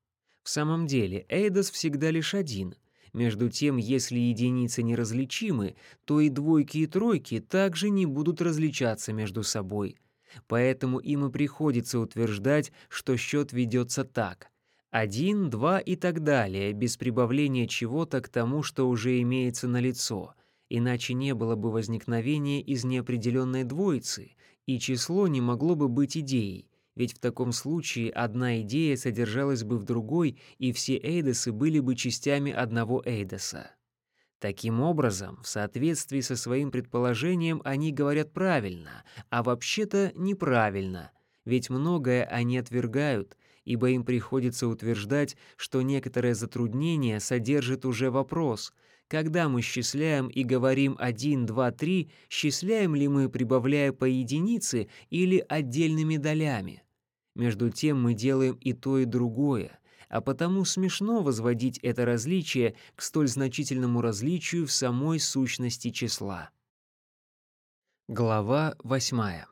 В самом деле, эйдос всегда лишь один. Между тем, если единицы неразличимы, то и двойки и тройки также не будут различаться между собой. Поэтому им и приходится утверждать, что счет ведется так. Один, два и так далее, без прибавления чего-то к тому, что уже имеется на лицо иначе не было бы возникновения из неопределенной двоицы, и число не могло бы быть идеей, ведь в таком случае одна идея содержалась бы в другой, и все эйдосы были бы частями одного эйдоса. Таким образом, в соответствии со своим предположением они говорят правильно, а вообще-то неправильно, ведь многое они отвергают, ибо им приходится утверждать, что некоторое затруднение содержит уже вопрос — когда мы счисляем и говорим 1, 2, 3, счисляем ли мы, прибавляя по единице или отдельными долями? Между тем мы делаем и то, и другое, а потому смешно возводить это различие к столь значительному различию в самой сущности числа. Глава 8.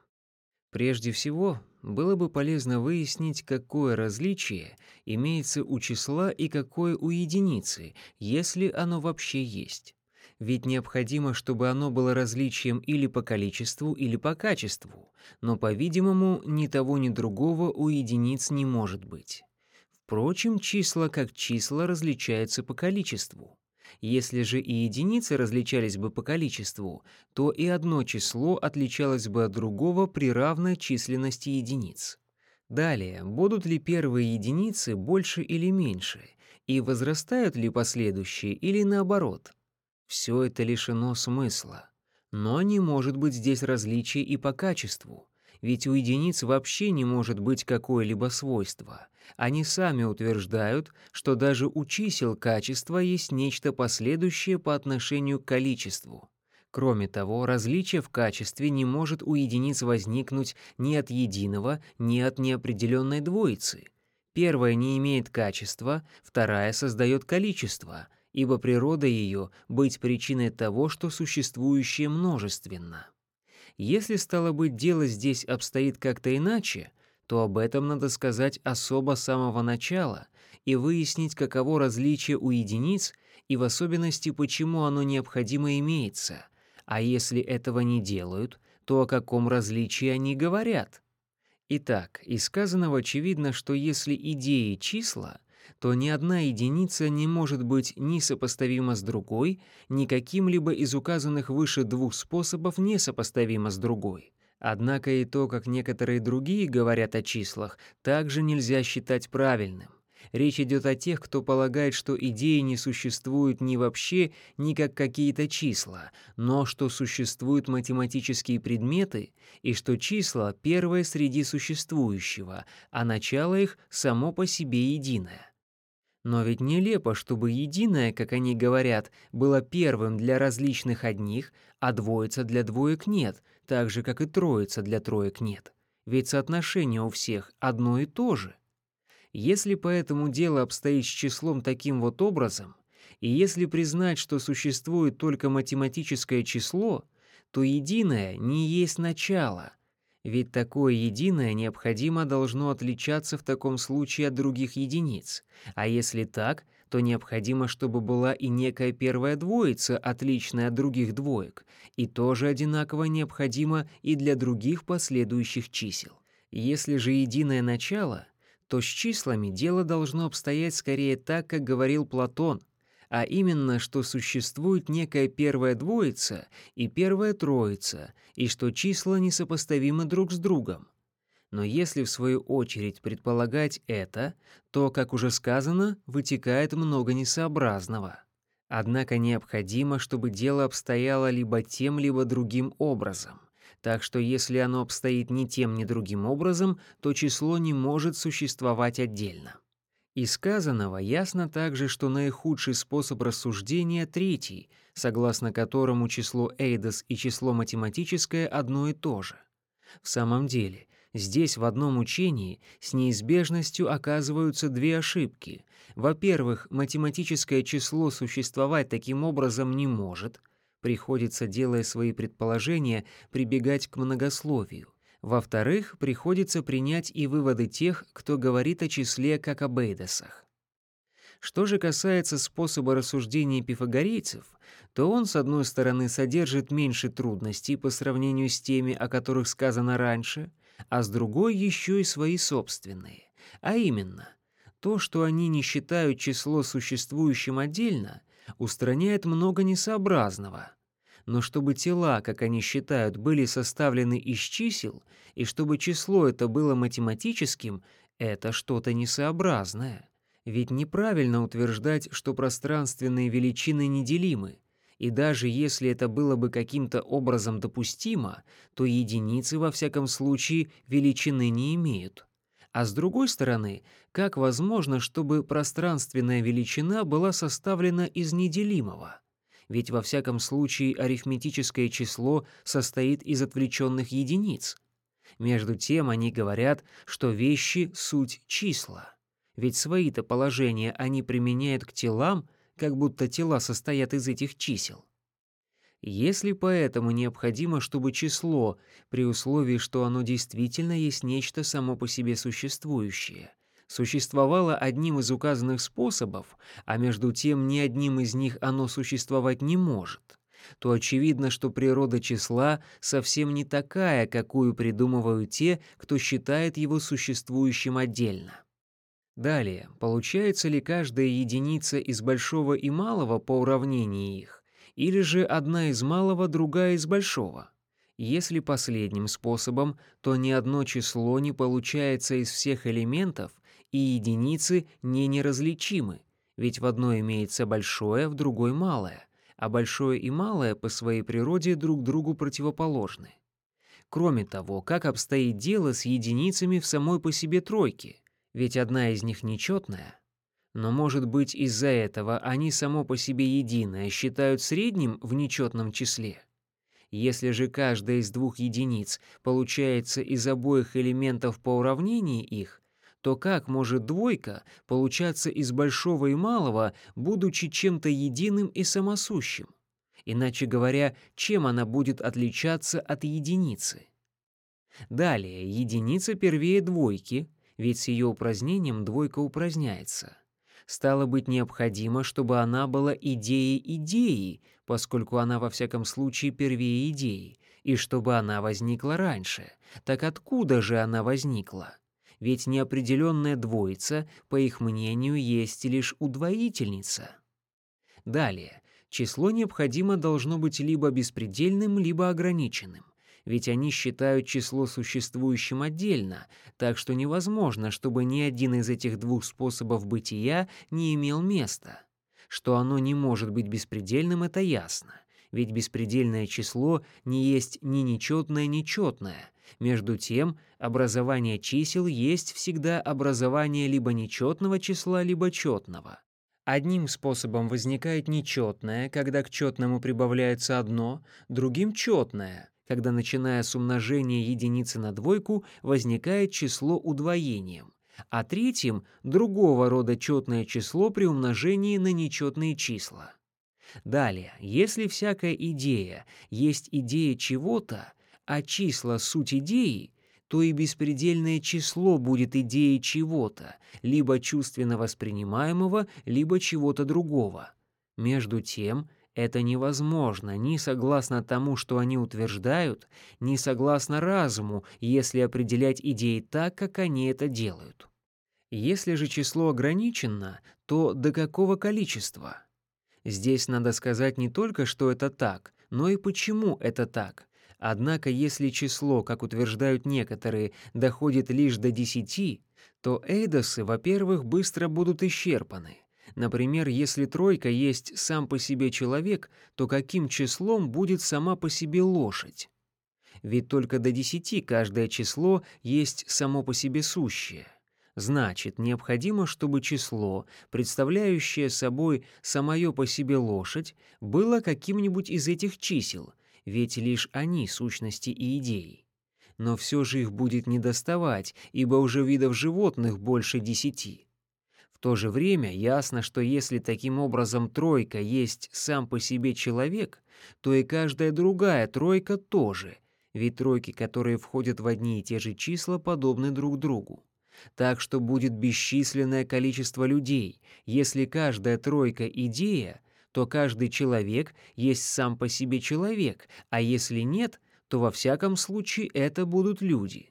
Прежде всего, было бы полезно выяснить, какое различие имеется у числа и какое у единицы, если оно вообще есть. Ведь необходимо, чтобы оно было различием или по количеству, или по качеству, но, по-видимому, ни того, ни другого у единиц не может быть. Впрочем, числа как числа различаются по количеству. Если же и единицы различались бы по количеству, то и одно число отличалось бы от другого при равной численности единиц. Далее, будут ли первые единицы больше или меньше, и возрастают ли последующие или наоборот? Все это лишено смысла. Но не может быть здесь различий и по качеству ведь у единиц вообще не может быть какое-либо свойство. Они сами утверждают, что даже у чисел качества есть нечто последующее по отношению к количеству. Кроме того, различие в качестве не может у единиц возникнуть ни от единого, ни от неопределенной двоицы. Первая не имеет качества, вторая создает количество, ибо природа ее — быть причиной того, что существующее множественно. Если, стало быть, дело здесь обстоит как-то иначе, то об этом надо сказать особо с самого начала и выяснить, каково различие у единиц и в особенности, почему оно необходимо имеется. А если этого не делают, то о каком различии они говорят? Итак, из сказанного очевидно, что если идеи числа — то ни одна единица не может быть ни сопоставима с другой, ни каким-либо из указанных выше двух способов не сопоставима с другой. Однако и то, как некоторые другие говорят о числах, также нельзя считать правильным. Речь идет о тех, кто полагает, что идеи не существуют ни вообще, ни как какие-то числа, но что существуют математические предметы и что числа — первое среди существующего, а начало их само по себе единое. Но ведь нелепо, чтобы единое, как они говорят, было первым для различных одних, а двоица для двоек нет, так же, как и троица для троек нет. Ведь соотношение у всех одно и то же. Если поэтому дело обстоит с числом таким вот образом, И если признать, что существует только математическое число, то единое не есть начало, ведь такое единое необходимо должно отличаться в таком случае от других единиц, а если так, то необходимо, чтобы была и некая первая двоица, отличная от других двоек, и тоже одинаково необходимо и для других последующих чисел. Если же единое начало, то с числами дело должно обстоять скорее так, как говорил Платон, а именно, что существует некая первая двоица и первая троица, и что числа несопоставимы друг с другом. Но если в свою очередь предполагать это, то, как уже сказано, вытекает много несообразного. Однако необходимо, чтобы дело обстояло либо тем, либо другим образом. Так что если оно обстоит ни тем, ни другим образом, то число не может существовать отдельно. Из сказанного ясно также, что наихудший способ рассуждения третий, согласно которому число Эйдос и число математическое одно и то же. В самом деле, здесь в одном учении с неизбежностью оказываются две ошибки. Во-первых, математическое число существовать таким образом не может, приходится, делая свои предположения, прибегать к многословию. Во-вторых, приходится принять и выводы тех, кто говорит о числе как об эйдосах. Что же касается способа рассуждения пифагорейцев, то он, с одной стороны, содержит меньше трудностей по сравнению с теми, о которых сказано раньше, а с другой еще и свои собственные. А именно, то, что они не считают число существующим отдельно, устраняет много несообразного — но чтобы тела, как они считают, были составлены из чисел, и чтобы число это было математическим, это что-то несообразное. Ведь неправильно утверждать, что пространственные величины неделимы, и даже если это было бы каким-то образом допустимо, то единицы во всяком случае величины не имеют. А с другой стороны, как возможно, чтобы пространственная величина была составлена из неделимого? Ведь во всяком случае арифметическое число состоит из отвлеченных единиц. Между тем они говорят, что вещи — суть числа. Ведь свои-то положения они применяют к телам, как будто тела состоят из этих чисел. Если поэтому необходимо, чтобы число, при условии, что оно действительно есть нечто само по себе существующее, существовало одним из указанных способов, а между тем ни одним из них оно существовать не может, то очевидно, что природа числа совсем не такая, какую придумывают те, кто считает его существующим отдельно. Далее, получается ли каждая единица из большого и малого по уравнению их, или же одна из малого, другая из большого? Если последним способом, то ни одно число не получается из всех элементов, и единицы не неразличимы, ведь в одной имеется большое, в другой малое, а большое и малое по своей природе друг другу противоположны. Кроме того, как обстоит дело с единицами в самой по себе тройке, ведь одна из них нечетная. Но, может быть, из-за этого они само по себе единое считают средним в нечетном числе? Если же каждая из двух единиц получается из обоих элементов по уравнению их, то как может двойка получаться из большого и малого, будучи чем-то единым и самосущим? Иначе говоря, чем она будет отличаться от единицы? Далее, единица первее двойки, ведь с ее упразднением двойка упраздняется. Стало быть необходимо, чтобы она была идеей идеи, поскольку она во всяком случае первее идеи, и чтобы она возникла раньше. Так откуда же она возникла? Ведь неопределенная двоица, по их мнению, есть лишь удвоительница. Далее, число необходимо должно быть либо беспредельным, либо ограниченным, ведь они считают число существующим отдельно, так что невозможно, чтобы ни один из этих двух способов бытия не имел места. Что оно не может быть беспредельным, это ясно, ведь беспредельное число не есть ни нечетное, ни четное, между тем, образование чисел есть всегда образование либо нечетного числа, либо четного. Одним способом возникает нечетное, когда к четному прибавляется одно, другим четное, когда, начиная с умножения единицы на двойку, возникает число удвоением, а третьим — другого рода четное число при умножении на нечетные числа. Далее, если всякая идея есть идея чего-то, а числа — суть идеи, то и беспредельное число будет идеей чего-то, либо чувственно воспринимаемого, либо чего-то другого. Между тем, это невозможно ни согласно тому, что они утверждают, ни согласно разуму, если определять идеи так, как они это делают. Если же число ограничено, то до какого количества? Здесь надо сказать не только, что это так, но и почему это так. Однако если число, как утверждают некоторые, доходит лишь до 10, то эйдосы, во-первых, быстро будут исчерпаны. Например, если тройка есть сам по себе человек, то каким числом будет сама по себе лошадь? Ведь только до 10 каждое число есть само по себе сущее. Значит, необходимо, чтобы число, представляющее собой самое по себе лошадь, было каким-нибудь из этих чисел, ведь лишь они сущности и идеи. Но все же их будет недоставать, ибо уже видов животных больше десяти. В то же время ясно, что если таким образом тройка есть сам по себе человек, то и каждая другая тройка тоже, ведь тройки, которые входят в одни и те же числа, подобны друг другу так что будет бесчисленное количество людей. Если каждая тройка — идея, то каждый человек есть сам по себе человек, а если нет, то во всяком случае это будут люди.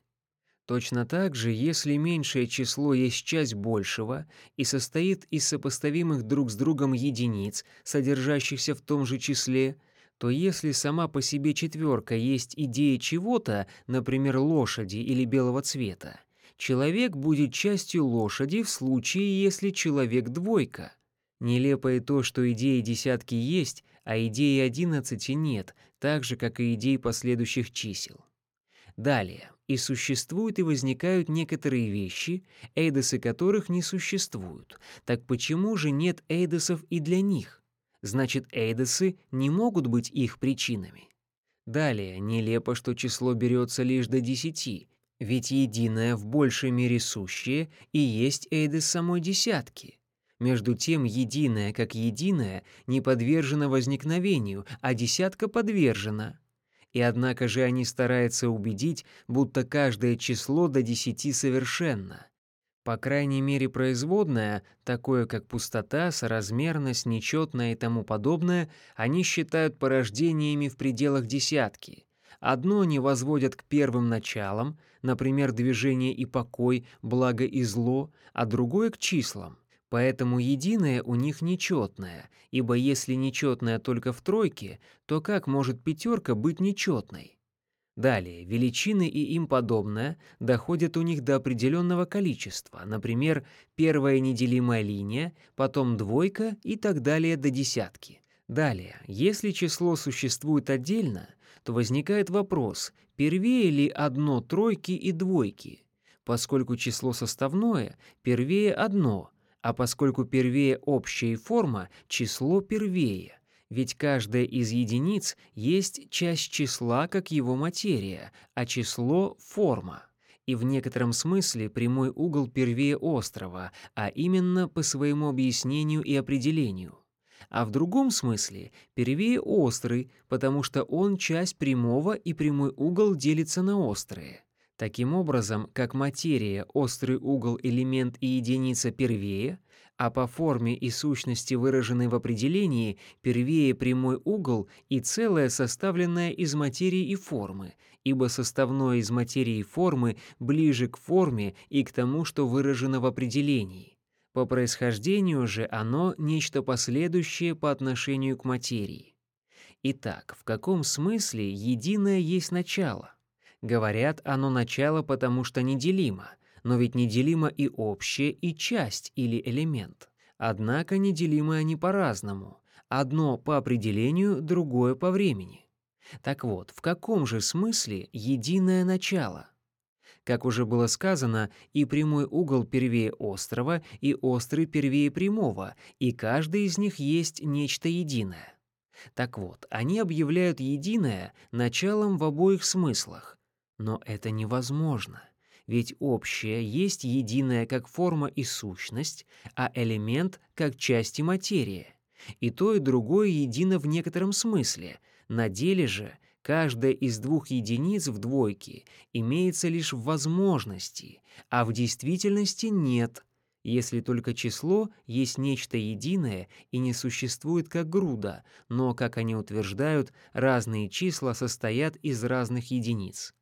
Точно так же, если меньшее число есть часть большего и состоит из сопоставимых друг с другом единиц, содержащихся в том же числе, то если сама по себе четверка есть идея чего-то, например, лошади или белого цвета, человек будет частью лошади в случае, если человек двойка. Нелепо и то, что идеи десятки есть, а идеи одиннадцати нет, так же, как и идеи последующих чисел. Далее, и существуют и возникают некоторые вещи, эйдосы которых не существуют. Так почему же нет эйдосов и для них? Значит, эйдосы не могут быть их причинами. Далее, нелепо, что число берется лишь до десяти, ведь единое в большей мере сущее и есть эйдес самой десятки. Между тем, единое как единое не подвержено возникновению, а десятка подвержена. И однако же они стараются убедить, будто каждое число до десяти совершенно. По крайней мере, производное, такое как пустота, соразмерность, нечетное и тому подобное, они считают порождениями в пределах десятки. Одно они возводят к первым началам, например, движение и покой, благо и зло, а другое к числам. Поэтому единое у них нечетное, ибо если нечетное только в тройке, то как может пятерка быть нечетной? Далее, величины и им подобное доходят у них до определенного количества, например, первая неделимая линия, потом двойка и так далее до десятки. Далее, если число существует отдельно, то возникает вопрос, первее ли одно тройки и двойки? Поскольку число составное, первее одно, а поскольку первее общая форма, число первее. Ведь каждая из единиц есть часть числа как его материя, а число — форма. И в некотором смысле прямой угол первее острова, а именно по своему объяснению и определению а в другом смысле первее острый, потому что он часть прямого и прямой угол делится на острые. Таким образом, как материя, острый угол, элемент и единица первее, а по форме и сущности выраженной в определении первее прямой угол и целое, составленное из материи и формы, ибо составное из материи и формы ближе к форме и к тому, что выражено в определении. По происхождению же оно нечто последующее по отношению к материи. Итак, в каком смысле единое есть начало? Говорят, оно начало, потому что неделимо, но ведь неделимо и общее, и часть или элемент. Однако неделимы они по-разному. Одно по определению, другое по времени. Так вот, в каком же смысле единое начало? Как уже было сказано, и прямой угол первее острова, и острый первее прямого, и каждый из них есть нечто единое. Так вот, они объявляют единое началом в обоих смыслах. Но это невозможно. ведь общее есть единое как форма и сущность, а элемент как часть и материя. И то, и другое едино в некотором смысле. На деле же каждая из двух единиц в двойке имеется лишь в возможности, а в действительности нет, если только число есть нечто единое и не существует как груда, но, как они утверждают, разные числа состоят из разных единиц.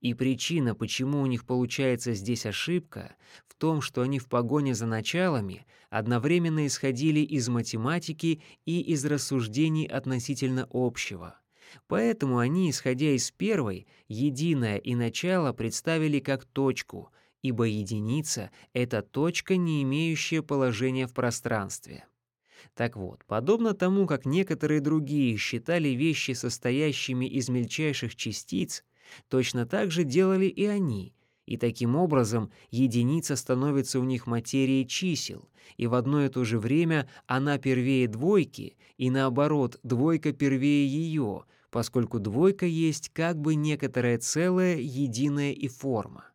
И причина, почему у них получается здесь ошибка, в том, что они в погоне за началами одновременно исходили из математики и из рассуждений относительно общего. Поэтому они, исходя из первой, единое и начало представили как точку, ибо единица — это точка, не имеющая положения в пространстве. Так вот, подобно тому, как некоторые другие считали вещи состоящими из мельчайших частиц, Точно так же делали и они, и таким образом единица становится у них материей чисел, и в одно и то же время она первее двойки, и наоборот, двойка первее ее, поскольку двойка есть как бы некоторое целое, единое и форма.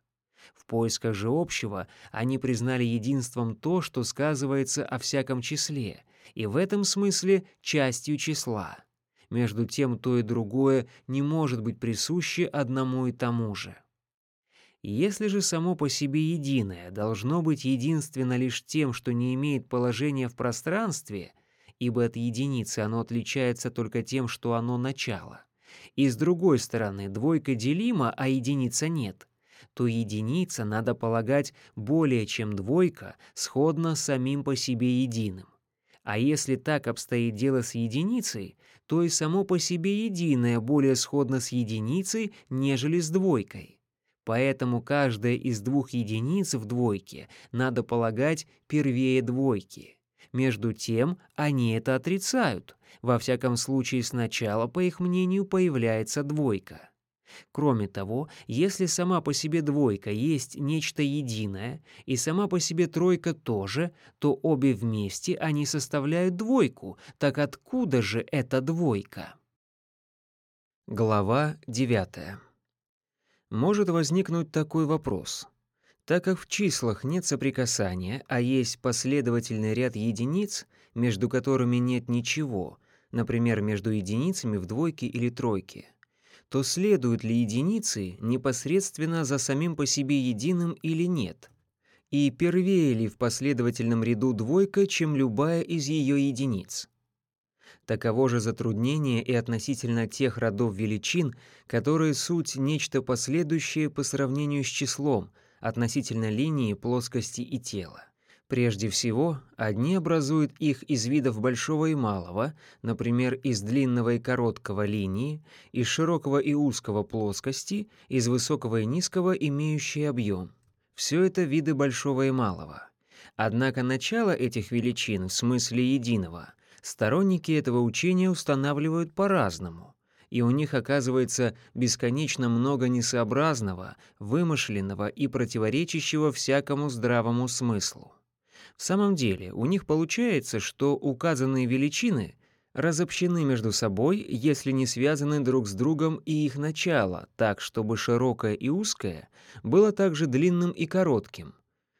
В поисках же общего они признали единством то, что сказывается о всяком числе, и в этом смысле частью числа. Между тем то и другое не может быть присуще одному и тому же. Если же само по себе единое должно быть единственно лишь тем, что не имеет положения в пространстве, ибо от единицы оно отличается только тем, что оно начало, и с другой стороны двойка делима, а единица нет, то единица, надо полагать, более чем двойка, сходна самим по себе единым. А если так обстоит дело с единицей, то и само по себе единое более сходно с единицей, нежели с двойкой. Поэтому каждая из двух единиц в двойке надо полагать первее двойки. Между тем, они это отрицают. Во всяком случае, сначала, по их мнению, появляется двойка. Кроме того, если сама по себе двойка есть нечто единое, и сама по себе тройка тоже, то обе вместе они составляют двойку. Так откуда же эта двойка? Глава 9. Может возникнуть такой вопрос. Так как в числах нет соприкасания, а есть последовательный ряд единиц, между которыми нет ничего, например, между единицами в двойке или тройке, то следуют ли единицы непосредственно за самим по себе единым или нет? И первее ли в последовательном ряду двойка, чем любая из ее единиц? Таково же затруднение и относительно тех родов величин, которые суть нечто последующее по сравнению с числом, относительно линии, плоскости и тела. Прежде всего, одни образуют их из видов большого и малого, например, из длинного и короткого линии, из широкого и узкого плоскости, из высокого и низкого имеющие объем. Все это виды большого и малого. Однако начало этих величин в смысле единого сторонники этого учения устанавливают по-разному, и у них оказывается бесконечно много несообразного, вымышленного и противоречащего всякому здравому смыслу. В самом деле, у них получается, что указанные величины разобщены между собой, если не связаны друг с другом и их начало, так, чтобы широкое и узкое было также длинным и коротким.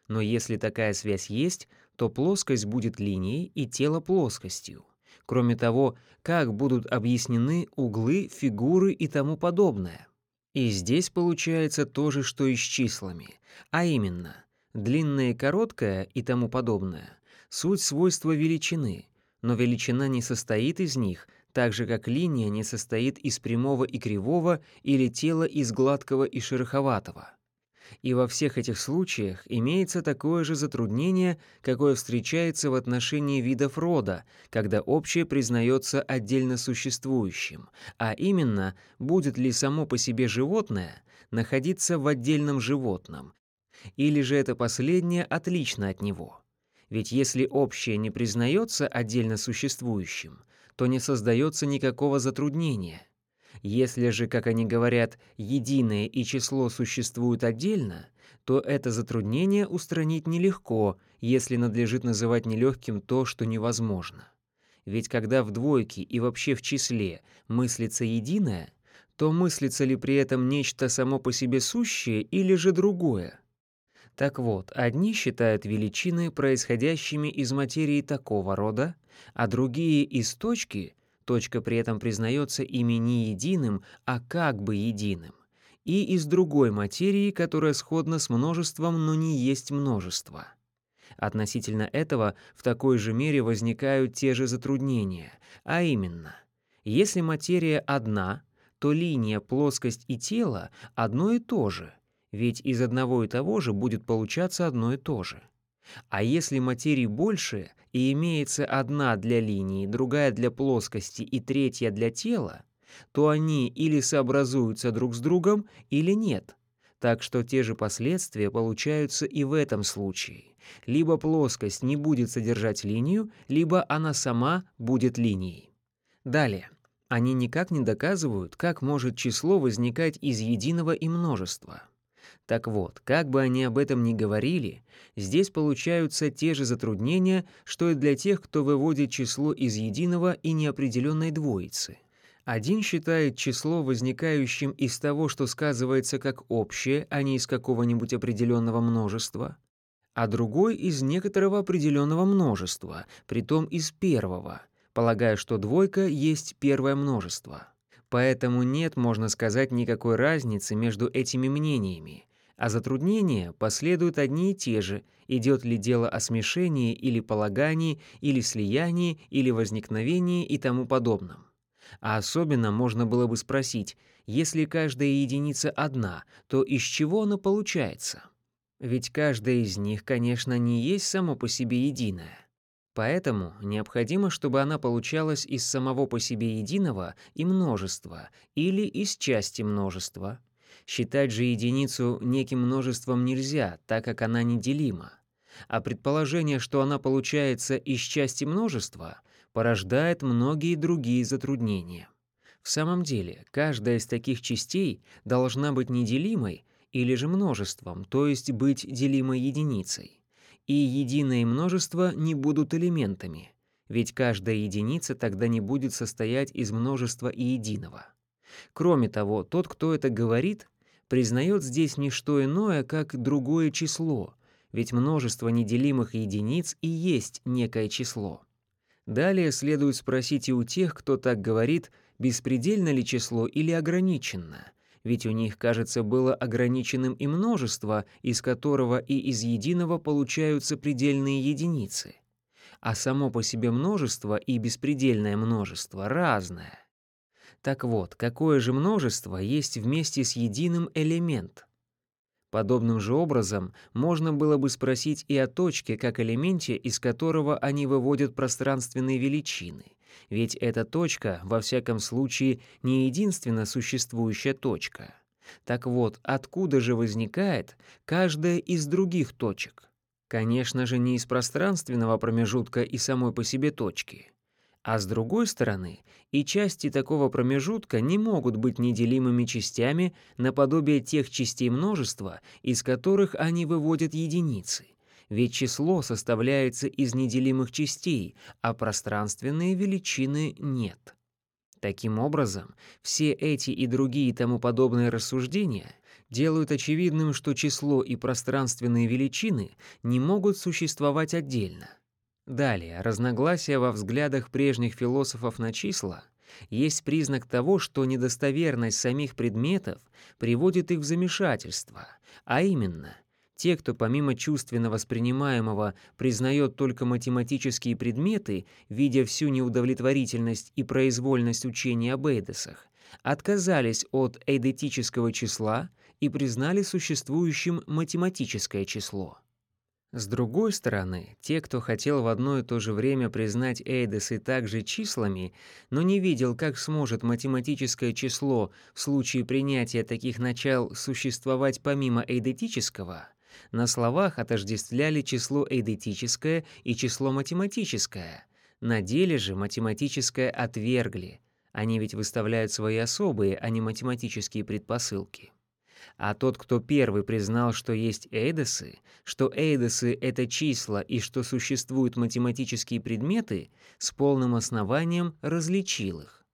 Но если такая связь есть, то плоскость будет линией и тело плоскостью. Кроме того, как будут объяснены углы, фигуры и тому подобное. И здесь получается то же, что и с числами, а именно — Длинное и короткое и тому подобное — суть свойства величины, но величина не состоит из них, так же как линия не состоит из прямого и кривого или тела из гладкого и шероховатого. И во всех этих случаях имеется такое же затруднение, какое встречается в отношении видов рода, когда общее признается отдельно существующим, а именно, будет ли само по себе животное находиться в отдельном животном, или же это последнее отлично от него? Ведь если общее не признается отдельно существующим, то не создается никакого затруднения. Если же, как они говорят, единое и число существуют отдельно, то это затруднение устранить нелегко, если надлежит называть нелегким то, что невозможно. Ведь когда в двойке и вообще в числе мыслится единое, то мыслится ли при этом нечто само по себе сущее или же другое? Так вот, одни считают величины происходящими из материи такого рода, а другие — из точки, точка при этом признается ими не единым, а как бы единым, и из другой материи, которая сходна с множеством, но не есть множество. Относительно этого в такой же мере возникают те же затруднения, а именно, если материя одна, то линия, плоскость и тело одно и то же, ведь из одного и того же будет получаться одно и то же. А если материи больше и имеется одна для линии, другая для плоскости и третья для тела, то они или сообразуются друг с другом, или нет. Так что те же последствия получаются и в этом случае. Либо плоскость не будет содержать линию, либо она сама будет линией. Далее. Они никак не доказывают, как может число возникать из единого и множества. Так вот, как бы они об этом ни говорили, здесь получаются те же затруднения, что и для тех, кто выводит число из единого и неопределенной двоицы. Один считает число возникающим из того, что сказывается как общее, а не из какого-нибудь определенного множества, а другой из некоторого определенного множества, притом из первого, полагая, что двойка есть первое множество. Поэтому нет, можно сказать, никакой разницы между этими мнениями, а затруднения последуют одни и те же, идет ли дело о смешении или полагании, или слиянии, или возникновении и тому подобном. А особенно можно было бы спросить, если каждая единица одна, то из чего она получается? Ведь каждая из них, конечно, не есть само по себе единое. Поэтому необходимо, чтобы она получалась из самого по себе единого и множества, или из части множества. Считать же единицу неким множеством нельзя, так как она неделима. А предположение, что она получается из части множества, порождает многие другие затруднения. В самом деле, каждая из таких частей должна быть неделимой или же множеством, то есть быть делимой единицей. И единое множество не будут элементами, ведь каждая единица тогда не будет состоять из множества и единого. Кроме того, тот, кто это говорит, признает здесь не что иное, как другое число, ведь множество неделимых единиц и есть некое число. Далее следует спросить и у тех, кто так говорит, беспредельно ли число или ограниченно, ведь у них, кажется, было ограниченным и множество, из которого и из единого получаются предельные единицы. А само по себе множество и беспредельное множество разное. Так вот, какое же множество есть вместе с единым элемент? Подобным же образом можно было бы спросить и о точке как элементе, из которого они выводят пространственные величины — ведь эта точка, во всяком случае, не единственно существующая точка. Так вот, откуда же возникает каждая из других точек? Конечно же, не из пространственного промежутка и самой по себе точки. А с другой стороны, и части такого промежутка не могут быть неделимыми частями наподобие тех частей множества, из которых они выводят единицы ведь число составляется из неделимых частей, а пространственные величины нет. Таким образом, все эти и другие тому подобные рассуждения делают очевидным, что число и пространственные величины не могут существовать отдельно. Далее, разногласия во взглядах прежних философов на числа есть признак того, что недостоверность самих предметов приводит их в замешательство, а именно – те, кто помимо чувственно воспринимаемого признает только математические предметы, видя всю неудовлетворительность и произвольность учения об эйдесах, отказались от эйдетического числа и признали существующим математическое число. С другой стороны, те, кто хотел в одно и то же время признать эйдесы также числами, но не видел, как сможет математическое число в случае принятия таких начал существовать помимо эйдетического – на словах отождествляли число эйдетическое и число математическое. На деле же математическое отвергли. Они ведь выставляют свои особые, а не математические предпосылки. А тот, кто первый признал, что есть эйдосы, что эйдосы — это числа и что существуют математические предметы, с полным основанием различил их.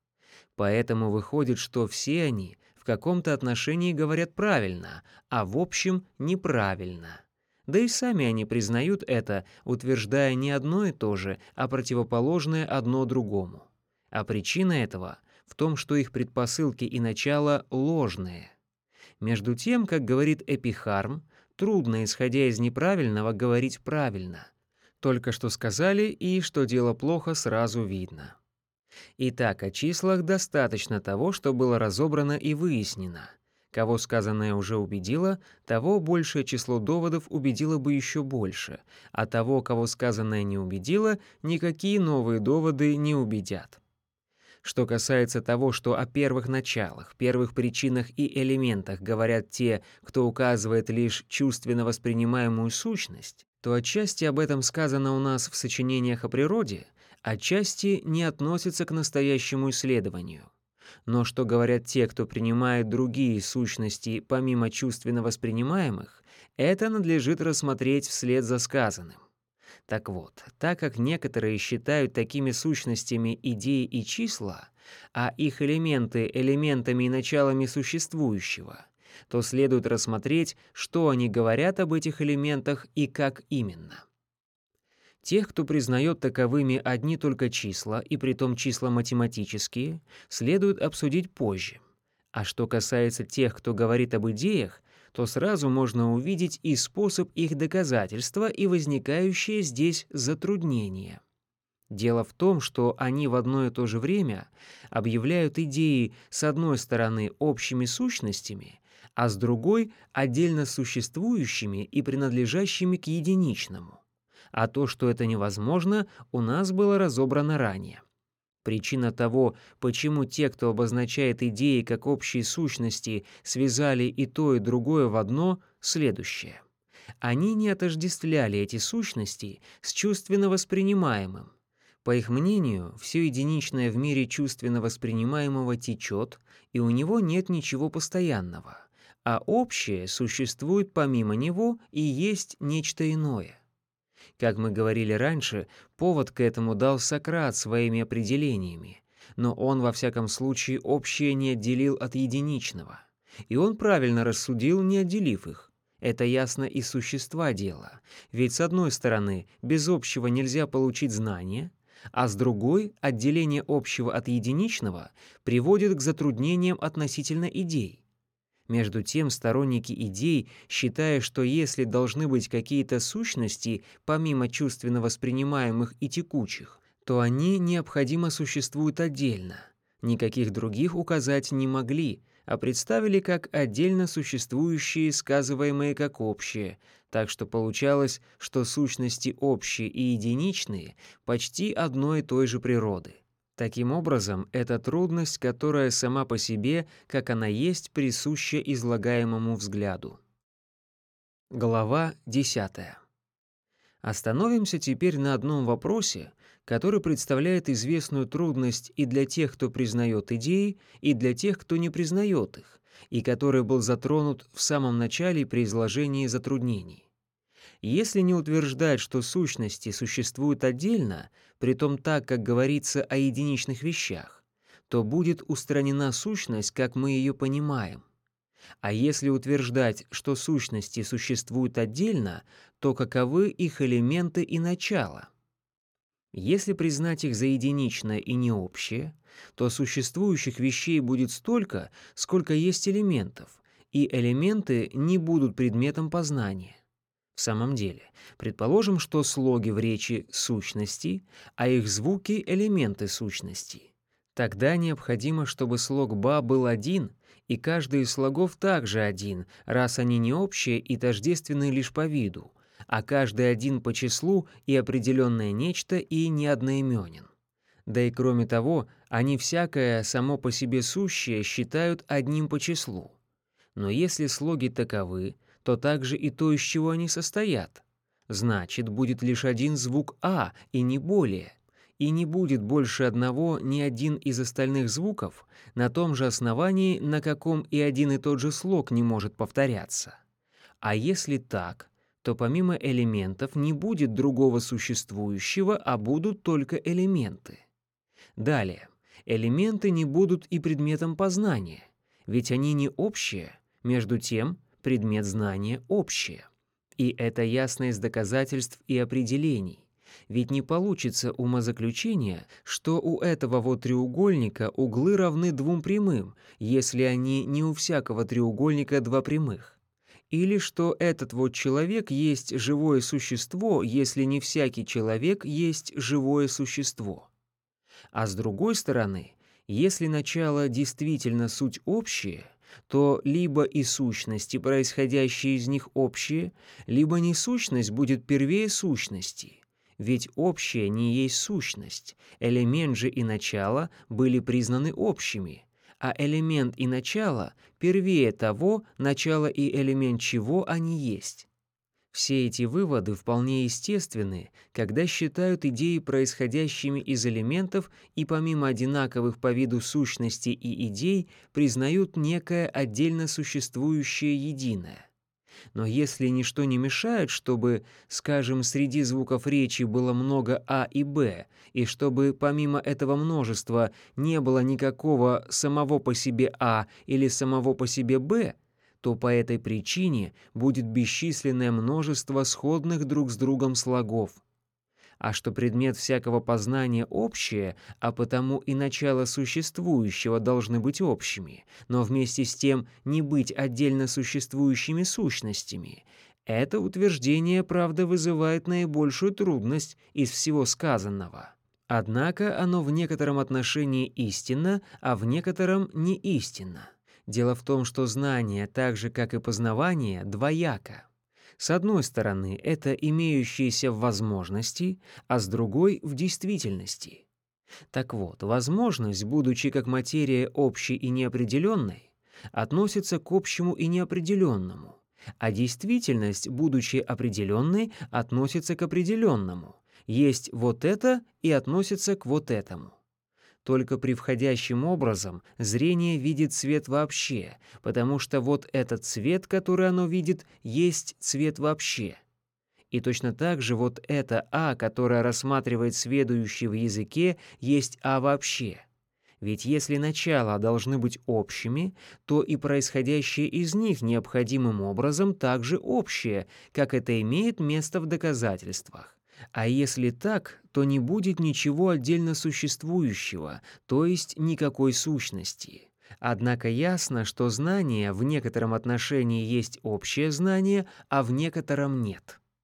Поэтому выходит, что все они в каком-то отношении говорят правильно, а в общем неправильно. Да и сами они признают это, утверждая не одно и то же, а противоположное одно другому. А причина этого в том, что их предпосылки и начало ложные. Между тем, как говорит Эпихарм, трудно, исходя из неправильного, говорить правильно. Только что сказали, и что дело плохо, сразу видно. Итак, о числах достаточно того, что было разобрано и выяснено. Кого сказанное уже убедило, того большее число доводов убедило бы еще больше, а того, кого сказанное не убедило, никакие новые доводы не убедят. Что касается того, что о первых началах, первых причинах и элементах говорят те, кто указывает лишь чувственно воспринимаемую сущность, то отчасти об этом сказано у нас в сочинениях о природе, отчасти не относится к настоящему исследованию. Но что говорят те, кто принимает другие сущности помимо чувственно воспринимаемых, это надлежит рассмотреть вслед за сказанным. Так вот, так как некоторые считают такими сущностями идеи и числа, а их элементы элементами и началами существующего, то следует рассмотреть, что они говорят об этих элементах и как именно. Тех, кто признает таковыми одни только числа, и притом числа математические, следует обсудить позже. А что касается тех, кто говорит об идеях, то сразу можно увидеть и способ их доказательства, и возникающее здесь затруднение. Дело в том, что они в одно и то же время объявляют идеи с одной стороны общими сущностями, а с другой — отдельно существующими и принадлежащими к единичному а то, что это невозможно, у нас было разобрано ранее. Причина того, почему те, кто обозначает идеи как общие сущности, связали и то, и другое в одно, следующее. Они не отождествляли эти сущности с чувственно воспринимаемым. По их мнению, все единичное в мире чувственно воспринимаемого течет, и у него нет ничего постоянного, а общее существует помимо него и есть нечто иное. Как мы говорили раньше, повод к этому дал Сократ своими определениями, но он во всяком случае общее не отделил от единичного. И он правильно рассудил, не отделив их. Это ясно из существа дела, ведь с одной стороны, без общего нельзя получить знание, а с другой отделение общего от единичного приводит к затруднениям относительно идей. Между тем сторонники идей, считая, что если должны быть какие-то сущности, помимо чувственно воспринимаемых и текучих, то они необходимо существуют отдельно. Никаких других указать не могли, а представили как отдельно существующие, сказываемые как общие, так что получалось, что сущности общие и единичные почти одной и той же природы. Таким образом, это трудность, которая сама по себе, как она есть, присуща излагаемому взгляду. Глава 10. Остановимся теперь на одном вопросе, который представляет известную трудность и для тех, кто признает идеи, и для тех, кто не признает их, и который был затронут в самом начале при изложении затруднений. Если не утверждать, что сущности существуют отдельно, притом так, как говорится о единичных вещах, то будет устранена сущность, как мы ее понимаем. А если утверждать, что сущности существуют отдельно, то каковы их элементы и начало? Если признать их за единичное и не общее, то существующих вещей будет столько, сколько есть элементов, и элементы не будут предметом познания. В самом деле, предположим, что слоги в речи — сущности, а их звуки — элементы сущности. Тогда необходимо, чтобы слог «ба» был один, и каждый из слогов также один, раз они не общие и тождественны лишь по виду, а каждый один по числу и определенное нечто и не одноименен. Да и кроме того, они всякое само по себе сущее считают одним по числу. Но если слоги таковы, то также и то, из чего они состоят. Значит, будет лишь один звук «а» и не более. И не будет больше одного ни один из остальных звуков на том же основании, на каком и один и тот же слог не может повторяться. А если так, то помимо элементов не будет другого существующего, а будут только элементы. Далее. элементы не будут и предметом познания, ведь они не общие, между тем предмет знания общее. И это ясно из доказательств и определений. Ведь не получится умозаключение, что у этого вот треугольника углы равны двум прямым, если они не у всякого треугольника два прямых. Или что этот вот человек есть живое существо, если не всякий человек есть живое существо. А с другой стороны, если начало действительно суть общее, то либо и сущности, происходящие из них, общие, либо несущность будет первее сущности. Ведь общее не есть сущность, элемент же и начало были признаны общими, а элемент и начало первее того, начало и элемент чего они есть. Все эти выводы вполне естественны, когда считают идеи происходящими из элементов и помимо одинаковых по виду сущностей и идей признают некое отдельно существующее единое. Но если ничто не мешает, чтобы, скажем, среди звуков речи было много А и Б, и чтобы помимо этого множества не было никакого самого по себе А или самого по себе Б, то по этой причине будет бесчисленное множество сходных друг с другом слогов. А что предмет всякого познания общее, а потому и начало существующего должны быть общими, но вместе с тем не быть отдельно существующими сущностями, это утверждение, правда, вызывает наибольшую трудность из всего сказанного. Однако оно в некотором отношении истинно, а в некотором не истинно. Дело в том, что знание, так же как и познавание, двояко. С одной стороны, это имеющиеся в возможности, а с другой — в действительности. Так вот, возможность, будучи как материя общей и неопределенной, относится к общему и неопределенному, а действительность, будучи определенной, относится к определенному. Есть вот это и относится к вот этому. Только при входящем образом зрение видит цвет вообще, потому что вот этот цвет, который оно видит, есть цвет вообще. И точно так же вот это «а», которое рассматривает сведущий в языке, есть «а» вообще. Ведь если начала должны быть общими, то и происходящее из них необходимым образом также общее, как это имеет место в доказательствах. А если так, то не будет ничего отдельно существующего, то есть никакой сущности. Однако ясно, что знание в некотором отношении есть общее знание, а в некотором нет.